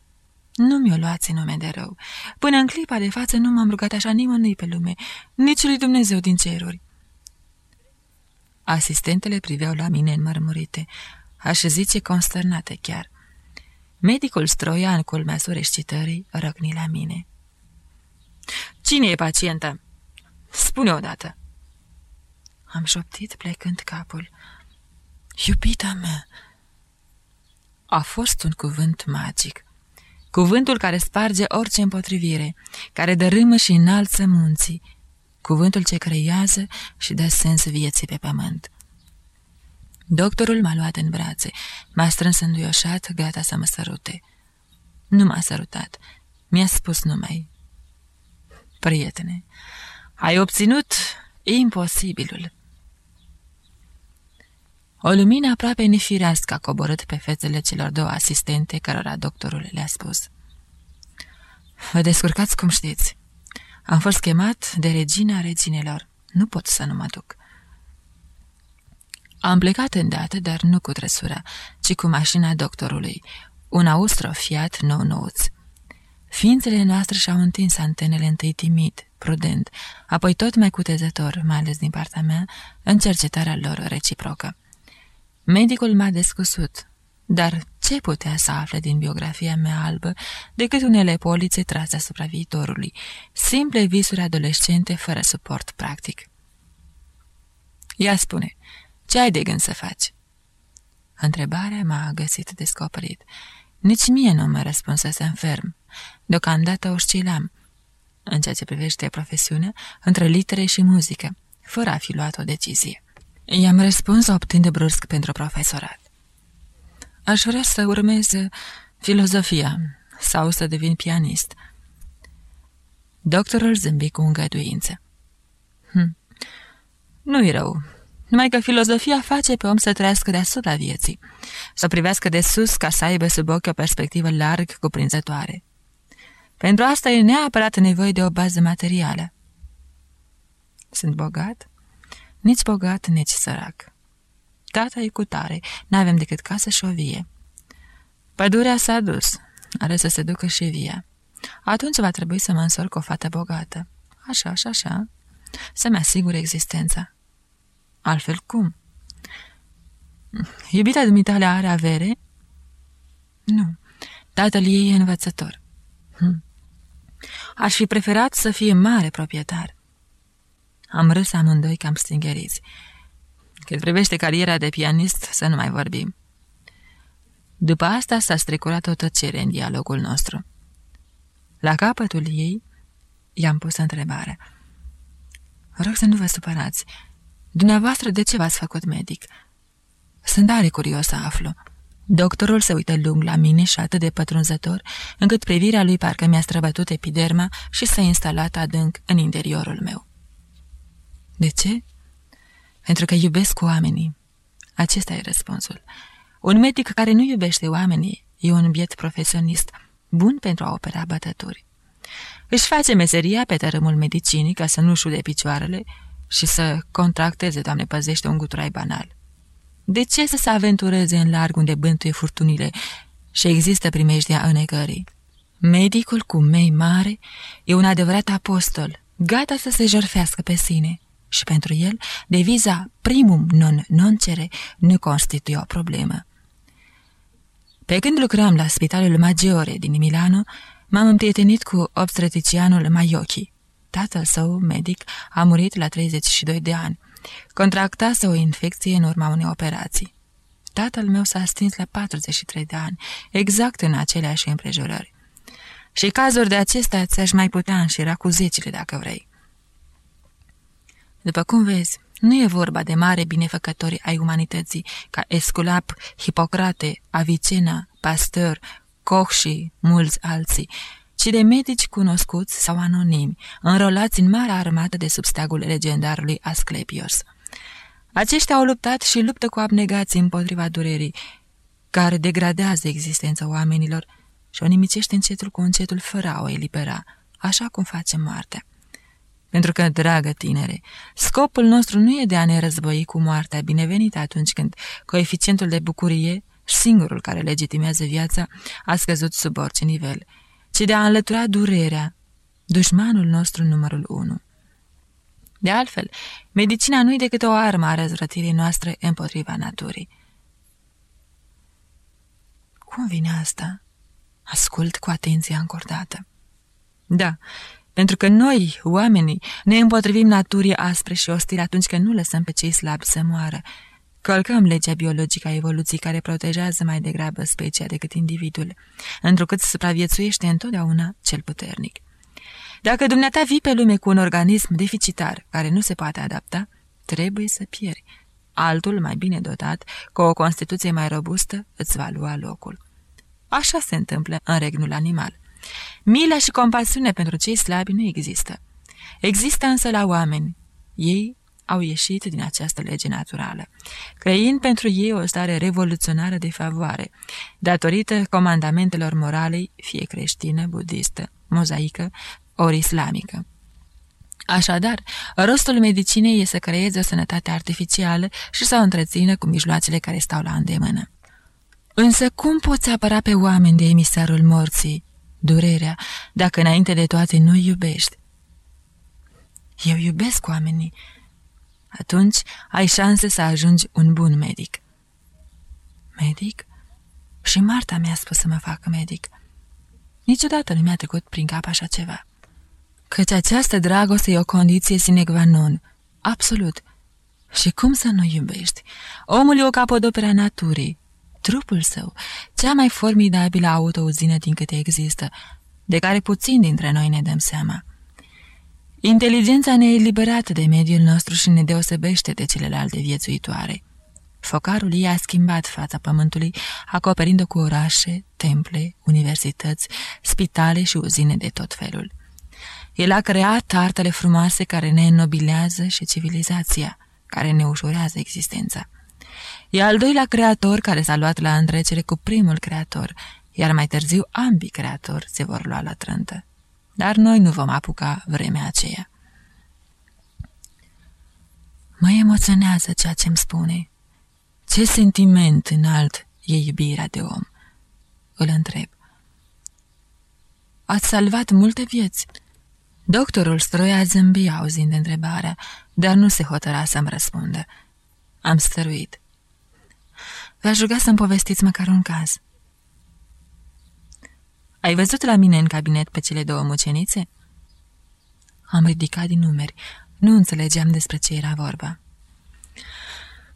Nu mi-o luați nume de rău. Până în clipa de față nu m-am rugat așa nimănui pe lume, nici lui Dumnezeu din ceruri. Asistentele priveau la mine înmărmurite, aș zice consternate chiar. Medicul stroia în culmea sureșcitării răcni la mine. Cine e pacientă? Spune odată. Am șoptit plecând capul. Iubita mea! A fost un cuvânt magic. Cuvântul care sparge orice împotrivire, care dărâmă și înalță munții, cuvântul ce creează și dă sens vieții pe pământ. Doctorul m-a luat în brațe, m-a strâns înduioșat, gata să mă sărute. Nu m-a sărutat, mi-a spus numai. Prietene, ai obținut imposibilul. O lumină aproape nefirească a coborât pe fețele celor două asistente cărora doctorul le-a spus. Vă descurcați cum știți. Am fost chemat de regina reginelor. Nu pot să nu mă duc. Am plecat îndată, dar nu cu trăsura, ci cu mașina doctorului, un austro Fiat nou-nouț. Ființele noastre și-au întins antenele întâi timid, prudent, apoi tot mai cutezător, mai ales din partea mea, în cercetarea lor reciprocă. Medicul m-a descusut, dar ce putea să afle din biografia mea albă decât unele polițe trase asupra viitorului, simple visuri adolescente fără suport practic? Ea spune, ce ai de gând să faci? Întrebarea m-a găsit descoperit. Nici mie nu mă răspunsese ferm. Deocamdată oscilam, în ceea ce privește profesiunea, între litere și muzică, fără a fi luat o decizie. I-am răspuns optind brusc pentru profesorat. Aș vrea să urmez filozofia sau să devin pianist. Doctorul zâmbi cu îngăduință. Hm. Nu-i rău, numai că filozofia face pe om să trăiască deasupra vieții, să privească de sus ca să aibă sub ochi o perspectivă larg cuprinzătoare. Pentru asta e neapărat nevoie de o bază materială. Sunt bogat? Nici bogat, nici sărac. Tata e cu tare, n-avem decât casă și o vie. Pădurea s-a dus, are să se ducă și via. Atunci va trebui să mă însor cu o fată bogată. Așa și așa. Să-mi asigur existența. Altfel cum? Iubita dumitale are avere? Nu. Tatăl ei e învățător. Hm. Aș fi preferat să fie mare proprietar. Am râs amândoi cam stingeriți. Cât privește cariera de pianist, să nu mai vorbim. După asta s-a strecurat o tăcere în dialogul nostru. La capătul ei, i-am pus întrebarea. Rog să nu vă supărați. Dumneavoastră, de ce v-ați făcut medic? Sunt tare curios să aflu. Doctorul se uită lung la mine și atât de pătrunzător, încât privirea lui parcă mi-a străbătut epiderma și s-a instalat adânc în interiorul meu. De ce? Pentru că iubesc oamenii. Acesta e răspunsul. Un medic care nu iubește oamenii e un biet profesionist, bun pentru a opera bătături. Își face meseria pe tărâmul medicinii ca să nu de picioarele și să contracteze, Doamne păzește, un guturai banal. De ce să se aventureze în larg unde bântuie furtunile și există primejdea înegării? Medicul cu mei mare e un adevărat apostol, gata să se jerfească pe sine și pentru el deviza primum non noncere nu constituie o problemă. Pe când lucram la spitalul Maggiore din Milano, m-am împrietenit cu obstetricianul Maiocchi. Tatăl său, medic, a murit la 32 de ani. Contractase o infecție în urma unei operații. Tatăl meu s-a stins la 43 de ani, exact în aceleași împrejurări. Și cazuri de acestea ți-aș mai putea înșira cu zecile dacă vrei. După cum vezi, nu e vorba de mare binefăcători ai umanității, ca Esculap, Hipocrate, Avicena, Pasteur, Koch și mulți alții, ci de medici cunoscuți sau anonimi, înrolați în marea armată de sub steagul legendarului Asclepios. Aceștia au luptat și luptă cu abnegații împotriva durerii, care degradează existența oamenilor și o nimicește încetul cu încetul fără a o elibera, așa cum face moartea. Pentru că, dragă tinere, scopul nostru nu e de a ne război cu moartea binevenită atunci când coeficientul de bucurie, singurul care legitimează viața, a scăzut sub orice nivel, ci de a înlătura durerea, dușmanul nostru numărul unu. De altfel, medicina nu e decât o armă a răzvrătirii noastre împotriva naturii. Cum vine asta? Ascult cu atenție încordată. Da, pentru că noi, oamenii, ne împotrivim naturii aspre și ostile atunci când nu lăsăm pe cei slabi să moară. Călcăm legea biologică a evoluției care protejează mai degrabă specia decât individul, întrucât supraviețuiește întotdeauna cel puternic. Dacă dumneata vii pe lume cu un organism deficitar care nu se poate adapta, trebuie să pieri. Altul, mai bine dotat, cu o constituție mai robustă, îți va lua locul. Așa se întâmplă în regnul animal. Mila și compasiune pentru cei slabi nu există. Există însă la oameni. Ei au ieșit din această lege naturală, creind pentru ei o stare revoluționară de favoare, datorită comandamentelor moralei, fie creștină, budistă, mozaică ori islamică. Așadar, rostul medicinei este să creeze o sănătate artificială și să o întrețină cu mijloacele care stau la îndemână. Însă cum poți apăra pe oameni de emisarul morții, durerea, dacă înainte de toate nu iubești? Eu iubesc oamenii. Atunci ai șanse să ajungi un bun medic. Medic? Și Marta mi-a spus să mă fac medic. Niciodată nu mi-a trecut prin cap așa ceva. Căci această dragoste e o condiție sine qua non. Absolut. Și cum să nu iubești? Omul e o capodopera naturii, trupul său, cea mai formidabilă autouzină din câte există, de care puțin dintre noi ne dăm seama. Inteligența ne e liberată de mediul nostru și ne deosebește de celelalte viețuitoare. Focarul ei a schimbat fața pământului, acoperind-o cu orașe, temple, universități, spitale și uzine de tot felul. El a creat artele frumoase care ne înnobilează și civilizația, care ne ușurează existența. E al doilea creator care s-a luat la întrecere cu primul creator, iar mai târziu ambii creatori se vor lua la trântă. Dar noi nu vom apuca vremea aceea. Mă emoționează ceea ce îmi spune. Ce sentiment înalt e iubirea de om? Îl întreb. Ați salvat multe vieți. Doctorul Stroia zâmbi auzind întrebarea, dar nu se hotăra să-mi răspundă. Am stăruit. V-aș ruga să-mi povestiți măcar un caz. Ai văzut la mine în cabinet pe cele două mucenițe? Am ridicat din numeri. Nu înțelegeam despre ce era vorba.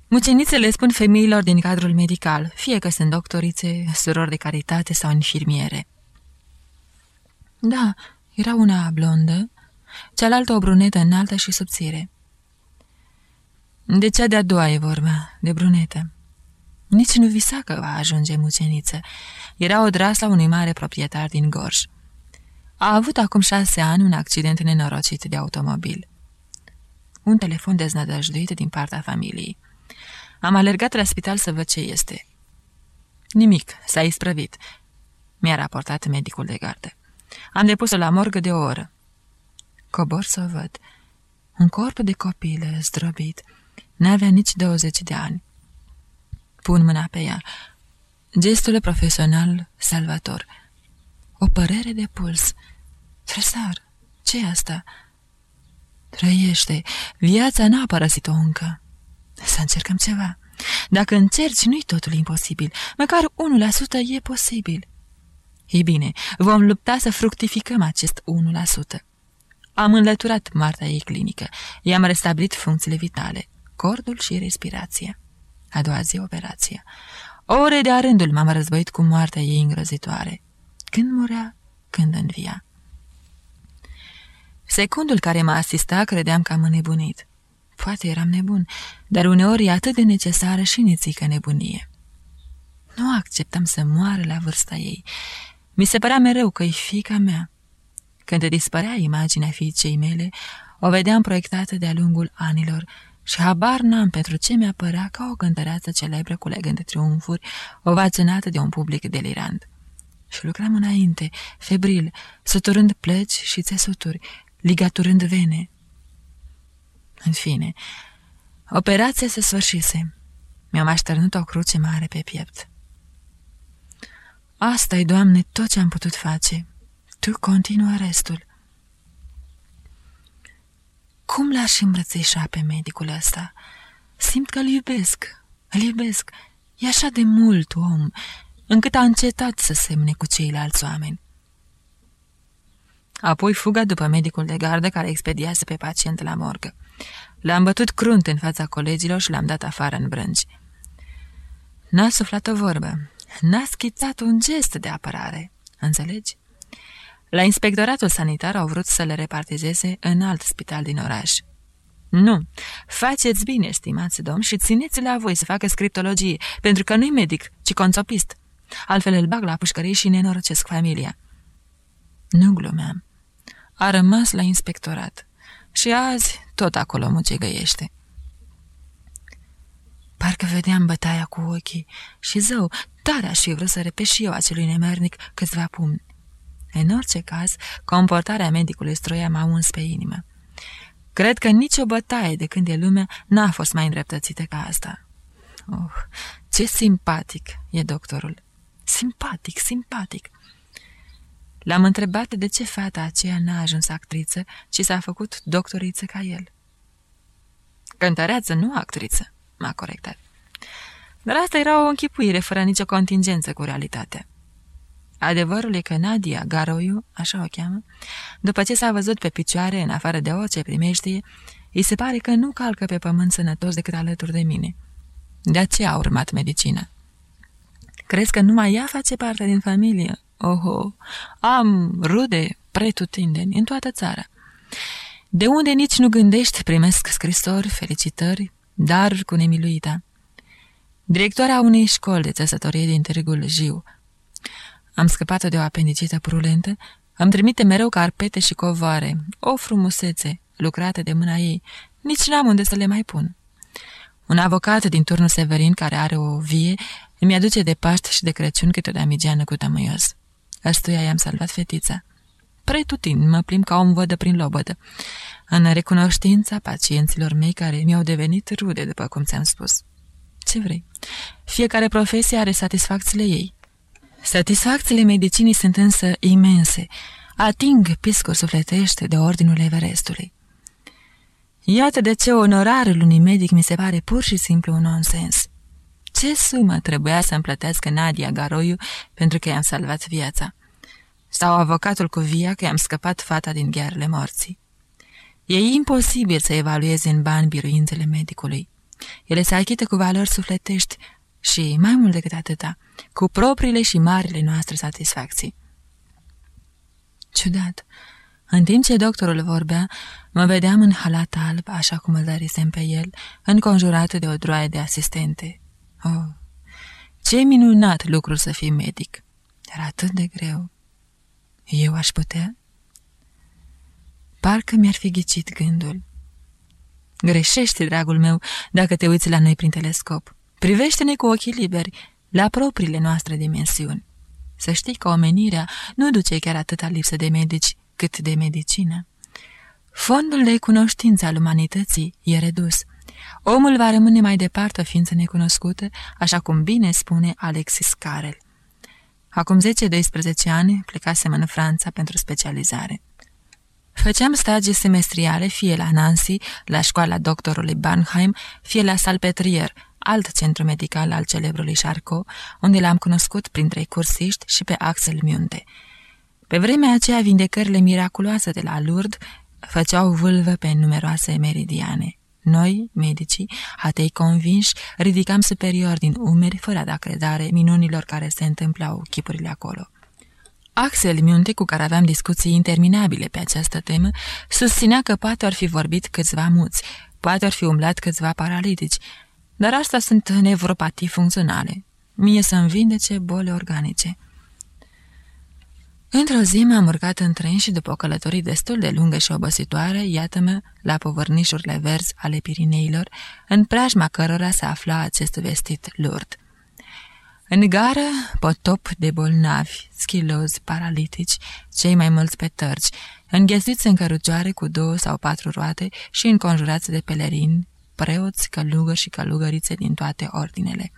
Mucenițele spun femeilor din cadrul medical, fie că sunt doctorițe, surori de caritate sau infirmiere. Da, era una blondă, cealaltă o brunetă înaltă și subțire. De cea de-a doua e vorba, de brunetă. Nici nu visa că va ajunge muceniță. Era o drasla unui mare proprietar din Gorj. A avut acum șase ani un accident nenorocit de automobil. Un telefon deznădăjduit din partea familiei. Am alergat la spital să văd ce este. Nimic, s-a isprăvit, mi-a raportat medicul de gardă. Am depus-o la morgă de o oră. Cobor să o văd. Un corp de copil zdrobit. N-avea nici 20 de ani. Pun mâna pe ea. Gestul profesional salvator. O părere de puls. Tresar, ce e asta? Trăiește, viața n-a părăsit-o încă. Să încercăm ceva. Dacă încerci, nu-i totul imposibil. Măcar 1% e posibil. Ei bine, vom lupta să fructificăm acest 1%. Am înlăturat Marta ei clinică. I-am restabilit funcțiile vitale, cordul și respirația. A doua zi, operația. Ore de-a rândul m-am războit cu moartea ei îngrozitoare. Când murea, când învia. Secundul care m-a asistat credeam că am înnebunit. Poate eram nebun, dar uneori e atât de necesară și nețică nebunie. Nu acceptam să moară la vârsta ei. Mi se părea mereu că e fica mea. Când dispărea imaginea fiicei mele, o vedeam proiectată de-a lungul anilor și habar n-am pentru ce mi-a părea ca o cântăreață celebră culegând triumfuri, ovaționată de un public delirant. Și lucram înainte, febril, săturând plăci și țesuturi, ligaturând vene. În fine, operația se sfârșise. Mi-am așternut o cruce mare pe piept. Asta-i, Doamne, tot ce am putut face. Tu continuă restul. Cum l-aș îmbrățișa pe medicul ăsta? Simt că îl iubesc, îl iubesc. E așa de mult om, încât a încetat să semne cu ceilalți oameni. Apoi fuga după medicul de gardă care expediase pe pacient la morgă. L-am bătut crunt în fața colegilor și l-am dat afară în brânci. N-a suflat o vorbă, n-a schițat un gest de apărare, înțelegi? La inspectoratul sanitar au vrut să le repartizeze în alt spital din oraș. Nu, faceți bine, stimați domn, și țineți la voi să facă scriptologie, pentru că nu-i medic, ci conțopist. Altfel îl bag la pușcării și nenorocesc familia. Nu glumeam. A rămas la inspectorat și azi tot acolo mucegăiește. Parcă vedeam bătaia cu ochii și zău, tare aș fi vrut să repet și eu acelui nemernic câțiva pumni. În orice caz, comportarea medicului stroia m-a uns pe inimă. Cred că nicio bătaie de când e lumea n-a fost mai îndreptățită ca asta. Oh, ce simpatic e doctorul! Simpatic, simpatic! L-am întrebat de ce fata aceea n-a ajuns actriță, ci s-a făcut doctoriță ca el. Cântăreață, nu actriță, m-a corectat. Dar asta era o închipuire fără nicio contingență cu realitatea. Adevărul e că Nadia Garoiu, așa o cheamă, după ce s-a văzut pe picioare, în afară de orice primeștie, îi se pare că nu calcă pe pământ sănătos decât alături de mine. De aceea a urmat medicina. Crezi că numai ea face parte din familie? Oho, am rude pretutindeni în toată țara. De unde nici nu gândești, primesc scrisori, felicitări, daruri cu nemiluita. Directoarea unei școli de țăsătorie din Târgul Jiu, am scăpat de o apendicită purulentă, am trimite mereu carpete și covoare, o frumusețe, lucrate de mâna ei, nici n-am unde să le mai pun. Un avocat din turnul Severin, care are o vie, îmi aduce de Paști și de Crăciun câte o damigeană cu tămâios. Ăstuia i-am salvat fetița. Pretutin mă plim ca o vădă prin lobădă, în recunoștința pacienților mei care mi-au devenit rude, după cum ți-am spus. Ce vrei? Fiecare profesie are satisfacțiile ei. Satisfacțiile medicinii sunt însă imense, ating piscul sufletește de ordinul Everestului. Iată de ce onorarul unui medic mi se pare pur și simplu un nonsens. Ce sumă trebuia să-mi plătească Nadia Garoiu pentru că i-am salvat viața? Sau avocatul cu via că i-am scăpat fata din ghearele morții? E imposibil să evaluezi în bani biruințele medicului. Ele se achită cu valori sufletești și, mai mult decât atâta, cu propriile și marile noastre satisfacții. Ciudat, în timp ce doctorul vorbea, mă vedeam în halat alb, așa cum îl darisem pe el, înconjurat de o droaie de asistente. Oh, ce minunat lucru să fii medic! Era atât de greu. Eu aș putea? Parcă mi-ar fi ghicit gândul. Greșești, dragul meu, dacă te uiți la noi prin telescop. Privește-ne cu ochii liberi, la propriile noastre dimensiuni. Să știi că omenirea nu duce chiar atâta lipsă de medici cât de medicină. Fondul de cunoștință al umanității e redus. Omul va rămâne mai departe o ființă necunoscută, așa cum bine spune Alexis Carel. Acum 10-12 ani plecasem în Franța pentru specializare. Făceam stagii semestriale fie la Nancy, la școala doctorului Barnheim, fie la Salpetrier, alt centru medical al celebrului Charcot, unde l-am cunoscut printre cursiști și pe Axel Munte. Pe vremea aceea, vindecările miraculoase de la Lourdes făceau vâlvă pe numeroase meridiane. Noi, medicii, atei convinși, ridicam superior din umeri, fără a da credare, minunilor care se întâmplau chipurile acolo. Axel Miunte, cu care aveam discuții interminabile pe această temă, susținea că poate ar fi vorbit câțiva muți, poate ar fi umblat câțiva paralitici, dar asta sunt nevropatii funcționale. Mie să-mi vindece boli organice. Într-o zi m-am urcat în tren și după o călătorie destul de lungă și obositoare, iată-mă la povărnișurile verzi ale Pirineilor, în preajma cărora se afla acest vestit lurt. În gară, potop de bolnavi, schilozi, paralitici, cei mai mulți pe tărci, înghesuiți în cărucioare cu două sau patru roate și înconjurați de pelerini, preoți, călugări și călugărițe din toate ordinele.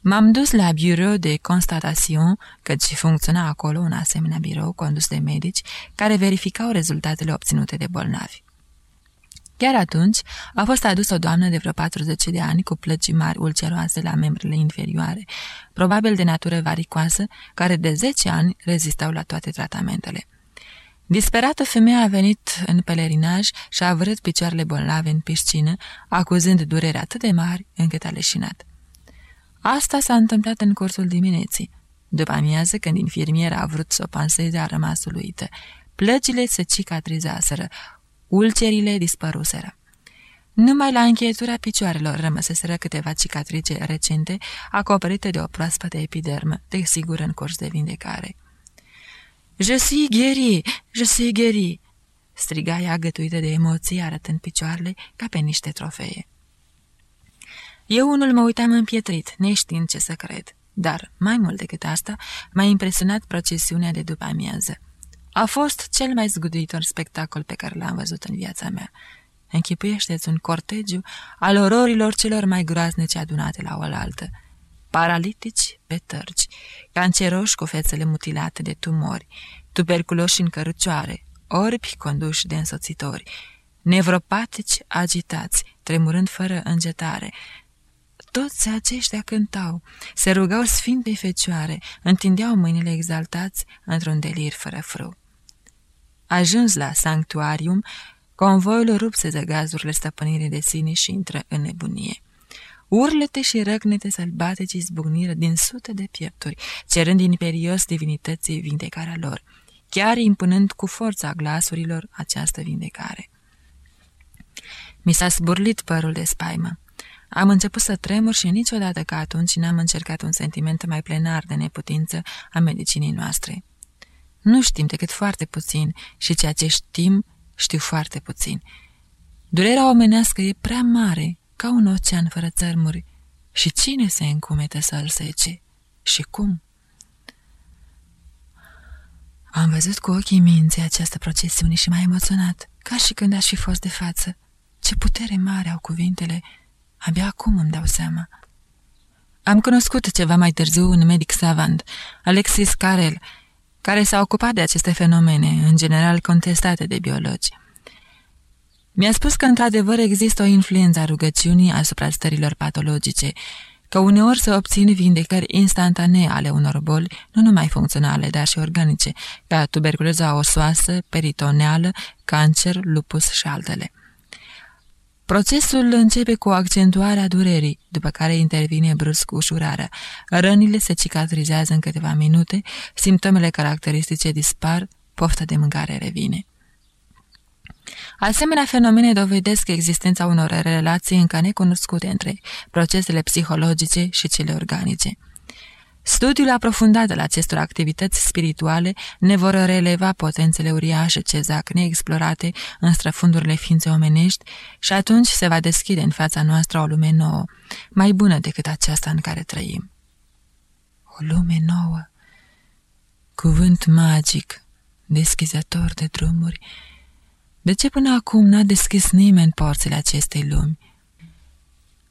M-am dus la bureau de constatation, căci funcționa acolo un asemenea birou condus de medici care verificau rezultatele obținute de bolnavi. Chiar atunci a fost adus o doamnă de vreo 40 de ani cu plăci mari ulceroase la membrele inferioare, probabil de natură varicoasă, care de 10 ani rezistau la toate tratamentele. Disperată femeia a venit în pelerinaj și a vrut picioarele bolnave în piscină, acuzând durere atât de mari încât a leșinat. Asta s-a întâmplat în cursul dimineții. După amiază, când infirmiera a vrut să o panseze, a rămas uluită. Plăcile se cicatrizaseră, ulcerile dispăruseră. Numai la încheietura picioarelor rămăseseră câteva cicatrice recente, acoperite de o proaspătă epidermă, de sigur în curs de vindecare. Je suis guéri! Je suis guéri!" striga ea gătuită de emoții, arătând picioarele ca pe niște trofee. Eu unul mă uitam împietrit, neștiind ce să cred, dar, mai mult decât asta, m-a impresionat procesiunea de după amiază. A fost cel mai zguduitor spectacol pe care l-am văzut în viața mea. Închipuiește-ți un cortegiu al ororilor celor mai groaznice adunate la oaltă. Paralitici pe tărci, canceroși cu fețele mutilate de tumori, tuberculoși în cărucioare, orbi conduși de însoțitori, nevropatici agitați, tremurând fără încetare, toți aceștia cântau, se rugau Sfintei Fecioare, întindeau mâinile exaltați într-un delir fără fru. Ajuns la sanctuarium, convoiul rupse de gazurile stăpânirii de sine și intră în nebunie. Urlete și răgnete sălbatici izbucniră din sute de piepturi, cerând imperios divinității vindecarea lor, chiar impunând cu forța glasurilor această vindecare. Mi s-a zburlit părul de spaimă. Am început să tremur și niciodată ca atunci n-am încercat un sentiment mai plenar de neputință a medicinii noastre. Nu știm decât foarte puțin și ceea ce știm, știu foarte puțin. Durerea omenească e prea mare, ca un ocean fără țărmuri. Și cine se încumetă să-l sece? Și cum? Am văzut cu ochii minții această procesiune și m-a emoționat, ca și când aș fi fost de față. Ce putere mare au cuvintele Abia acum îmi dau seama. Am cunoscut ceva mai târziu un medic savant, Alexis Carel, care s-a ocupat de aceste fenomene, în general contestate de biologi. Mi-a spus că într-adevăr există o influență a rugăciunii asupra stărilor patologice, că uneori se obțin vindecări instantanee ale unor boli, nu numai funcționale, dar și organice, ca tuberculoza osoasă, peritoneală, cancer, lupus și altele. Procesul începe cu accentuarea durerii, după care intervine brusc ușurarea. Rănile se cicatrizează în câteva minute, simptomele caracteristice dispar, pofta de mâncare revine. Asemenea fenomene dovedesc existența unor relații încă necunoscute între procesele psihologice și cele organice. Studiul aprofundat al acestor activități spirituale ne vor releva potențele uriașe ce zac neexplorate în străfundurile ființei omenești și atunci se va deschide în fața noastră o lume nouă, mai bună decât aceasta în care trăim. O lume nouă, cuvânt magic, deschizător de drumuri. De ce până acum n-a deschis nimeni porțile acestei lumi?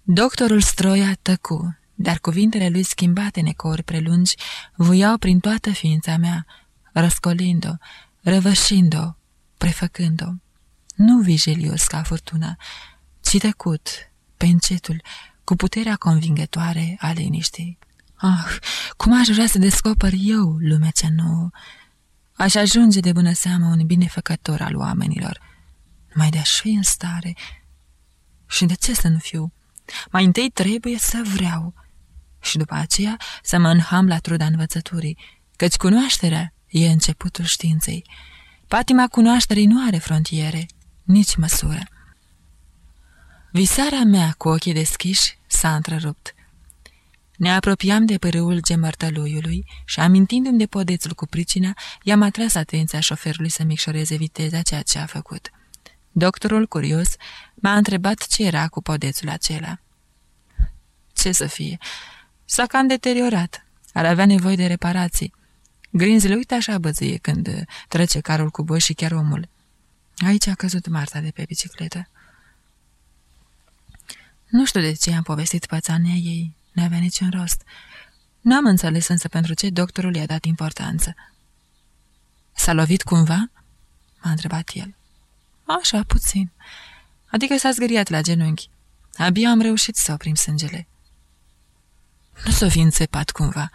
Doctorul Stroia tăcu dar cuvintele lui schimbate în ecouri prelungi vuiau prin toată ființa mea, răscolind-o, răvășind-o, prefăcând-o. Nu vigilios ca furtuna, ci tăcut, pe încetul, cu puterea convingătoare a liniștii. Ah, cum aș vrea să descoper eu lumea cea nouă! Aș ajunge de bună seamă un binefăcător al oamenilor. Mai de-aș fi în stare. Și de ce să nu fiu? Mai întâi trebuie să vreau. Și după aceea să mă înham la truda învățăturii, căci cunoașterea e începutul științei. Patima cunoașterii nu are frontiere, nici măsură. Visarea mea cu ochii deschiși s-a întrerupt. Ne apropiam de pârâul gemărtăluiului și, amintindu-mi de podețul cu pricina, i-am atras atenția șoferului să micșoreze viteza ceea ce a făcut. Doctorul, curios, m-a întrebat ce era cu podețul acela. Ce să fie? S-a cam deteriorat. Ar avea nevoie de reparații. Grinzile uite așa băzâie când trece carul cu boi și chiar omul. Aici a căzut Marta de pe bicicletă. Nu știu de ce am povestit pățania ei. N-avea niciun rost. N-am înțeles însă pentru ce doctorul i-a dat importanță. S-a lovit cumva?" m-a întrebat el. Așa, puțin. Adică s-a zgâriat la genunchi. Abia am reușit să oprim sângele. Nu s-o fi înțepat cumva.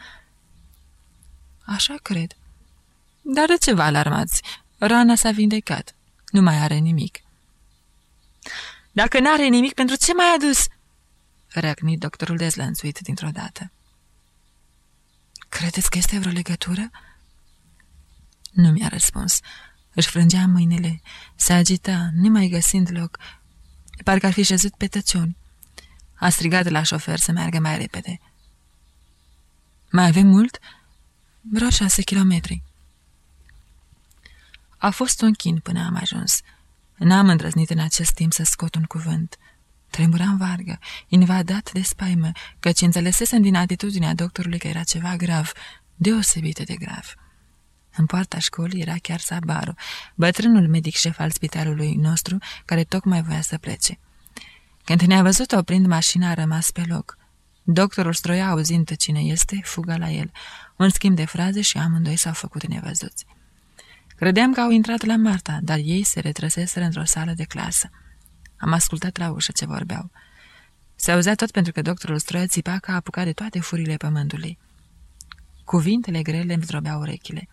Așa cred. Dar de ce vă alarmați? Rana s-a vindecat. Nu mai are nimic. Dacă n-are nimic, pentru ce mai adus? Răcni doctorul dezlănțuit dintr-o dată. Credeți că este vreo legătură? Nu mi-a răspuns. Își frângea mâinile, se agita, nemai găsind loc. Parcă ar fi șezut pe tăciuni. A strigat la șofer să meargă mai repede. Mai avem mult? Vreo șase kilometri. A fost un chin până am ajuns. N-am îndrăznit în acest timp să scot un cuvânt. Tremuram vargă, invadat de spaimă, căci înțelesesem din atitudinea doctorului că era ceva grav, deosebit de grav. În poarta școlii era chiar Sabaru, bătrânul medic șef al spitalului nostru, care tocmai voia să plece. Când ne-a văzut oprind mașina, a rămas pe loc. Doctorul stroia auzind cine este, fugă la el. Un schimb de fraze și amândoi s-au făcut nevăzuți. Credeam că au intrat la Marta, dar ei se retrăseseră într-o sală de clasă. Am ascultat la ușă ce vorbeau. Se auzea tot pentru că doctorul Stroia țipa că a apucat de toate furile pământului. Cuvintele grele îmi zdrobeau urechile.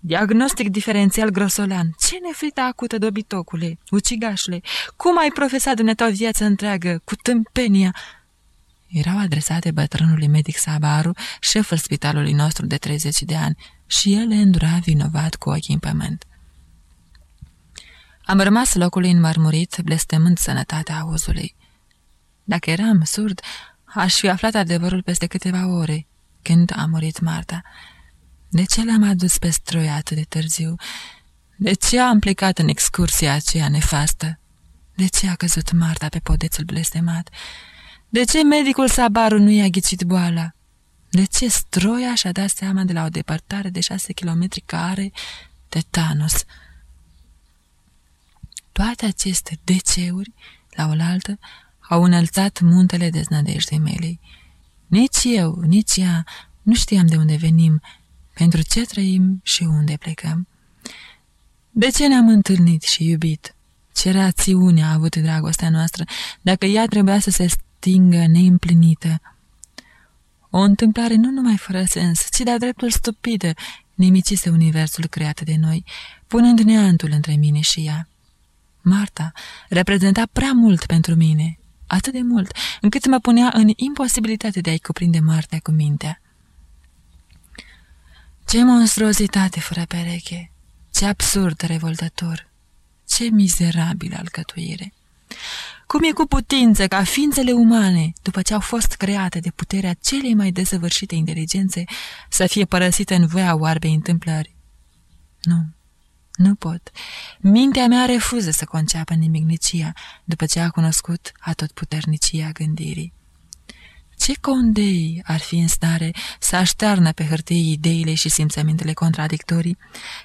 Diagnostic diferențial grosolan. Ce nefrită acută, dobitocule, ucigașule! Cum ai profesat dumneata o viață întreagă, cu tâmpenia? Erau adresate bătrânului medic Sabaru, șeful spitalului nostru de 30 de ani, și el le îndura vinovat cu ochii în pământ. Am rămas locului înmărmurit, blestemând sănătatea auzului. Dacă eram surd, aș fi aflat adevărul peste câteva ore, când a murit Marta. De ce l-am adus pe stroi atât de târziu? De ce am plecat în excursia aceea nefastă? De ce a căzut Marta pe podețul blestemat? De ce medicul Sabaru nu i-a ghicit boala? De ce stroia și-a dat seama de la o depărtare de șase kilometri care tetanos? Toate aceste deceuri, la oaltă, au înălțat muntele deznădejdei mele. Nici eu, nici ea nu știam de unde venim, pentru ce trăim și unde plecăm. De ce ne-am întâlnit și iubit? Ce rațiune a avut dragostea noastră, dacă ea trebuia să se stingă neîmplinită? O întâmplare nu numai fără sens, ci de-a dreptul stupidă, nimicise universul creat de noi, punând neantul între mine și ea. Marta reprezenta prea mult pentru mine, atât de mult, încât mă punea în imposibilitate de a-i cuprinde moartea cu mintea. Ce monstruozitate fără pereche! Ce absurd revoltător! Ce mizerabilă alcătuire! Cum e cu putință ca ființele umane, după ce au fost create de puterea celei mai desăvârșite inteligențe, să fie părăsite în voia oarbei întâmplări? Nu, nu pot. Mintea mea refuză să conceapă nimicnicia după ce a cunoscut atotputernicia gândirii. Ce condei ar fi în stare să aștearnă pe hârtie ideile și simțămintele contradictorii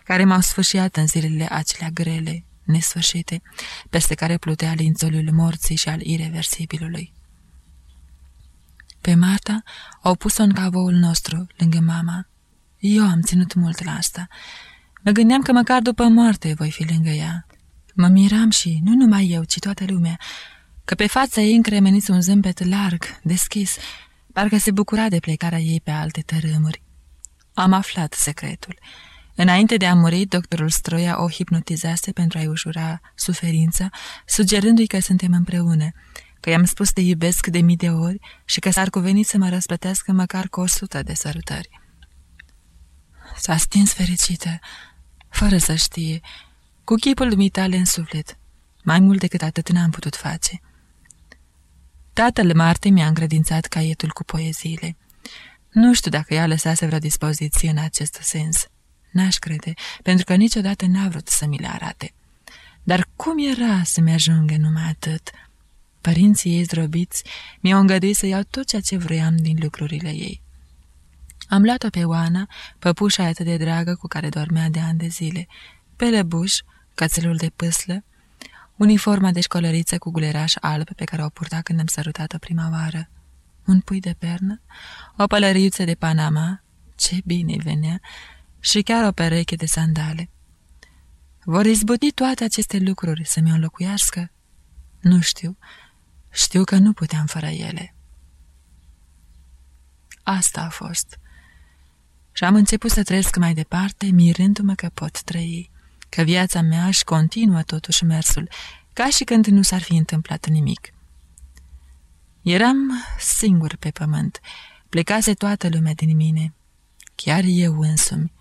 care m-au sfârșit în zilele acelea grele, nesfârșite, peste care plutea lințoliul morții și al irreversibilului. Pe Marta au pus-o în cavoul nostru, lângă mama. Eu am ținut mult la asta. Mă gândeam că măcar după moarte voi fi lângă ea. Mă miram și, nu numai eu, ci toată lumea, că pe fața ei încremeniți un zâmbet larg, deschis, parcă se bucura de plecarea ei pe alte tărâmuri. Am aflat secretul. Înainte de a muri, doctorul Stroia o hipnotizase pentru a-i ușura suferința, sugerându-i că suntem împreună, că i-am spus de iubesc de mii de ori și că s-ar cuveni să mă răsplătească măcar cu o sută de sărutări. S-a stins fericită, fără să știe, cu chipul dumitale în suflet. Mai mult decât atât n-am putut face. Tatăl Marte mi-a încredințat caietul cu poeziile. Nu știu dacă ea lăsase vreo dispoziție în acest sens. N-aș crede, pentru că niciodată n-a vrut să mi le arate. Dar cum era să-mi ajungă numai atât? Părinții ei zdrobiți mi-au îngăduit să iau tot ceea ce vroiam din lucrurile ei. Am luat-o pe Oana, păpușa atât de dragă cu care dormea de ani de zile, pe lăbuș, cățelul de pâslă, uniforma de școlăriță cu guleraș alb pe care o purta când am sărutat-o prima oară, un pui de pernă, o pălăriuță de Panama, ce bine venea, și chiar o pereche de sandale. Vor izbuti toate aceste lucruri să mi-o înlocuiască? Nu știu. Știu că nu puteam fără ele. Asta a fost. Și am început să trăiesc mai departe, mirându-mă că pot trăi, că viața mea își continuă totuși mersul, ca și când nu s-ar fi întâmplat nimic. Eram singur pe pământ, plecase toată lumea din mine, chiar eu însumi,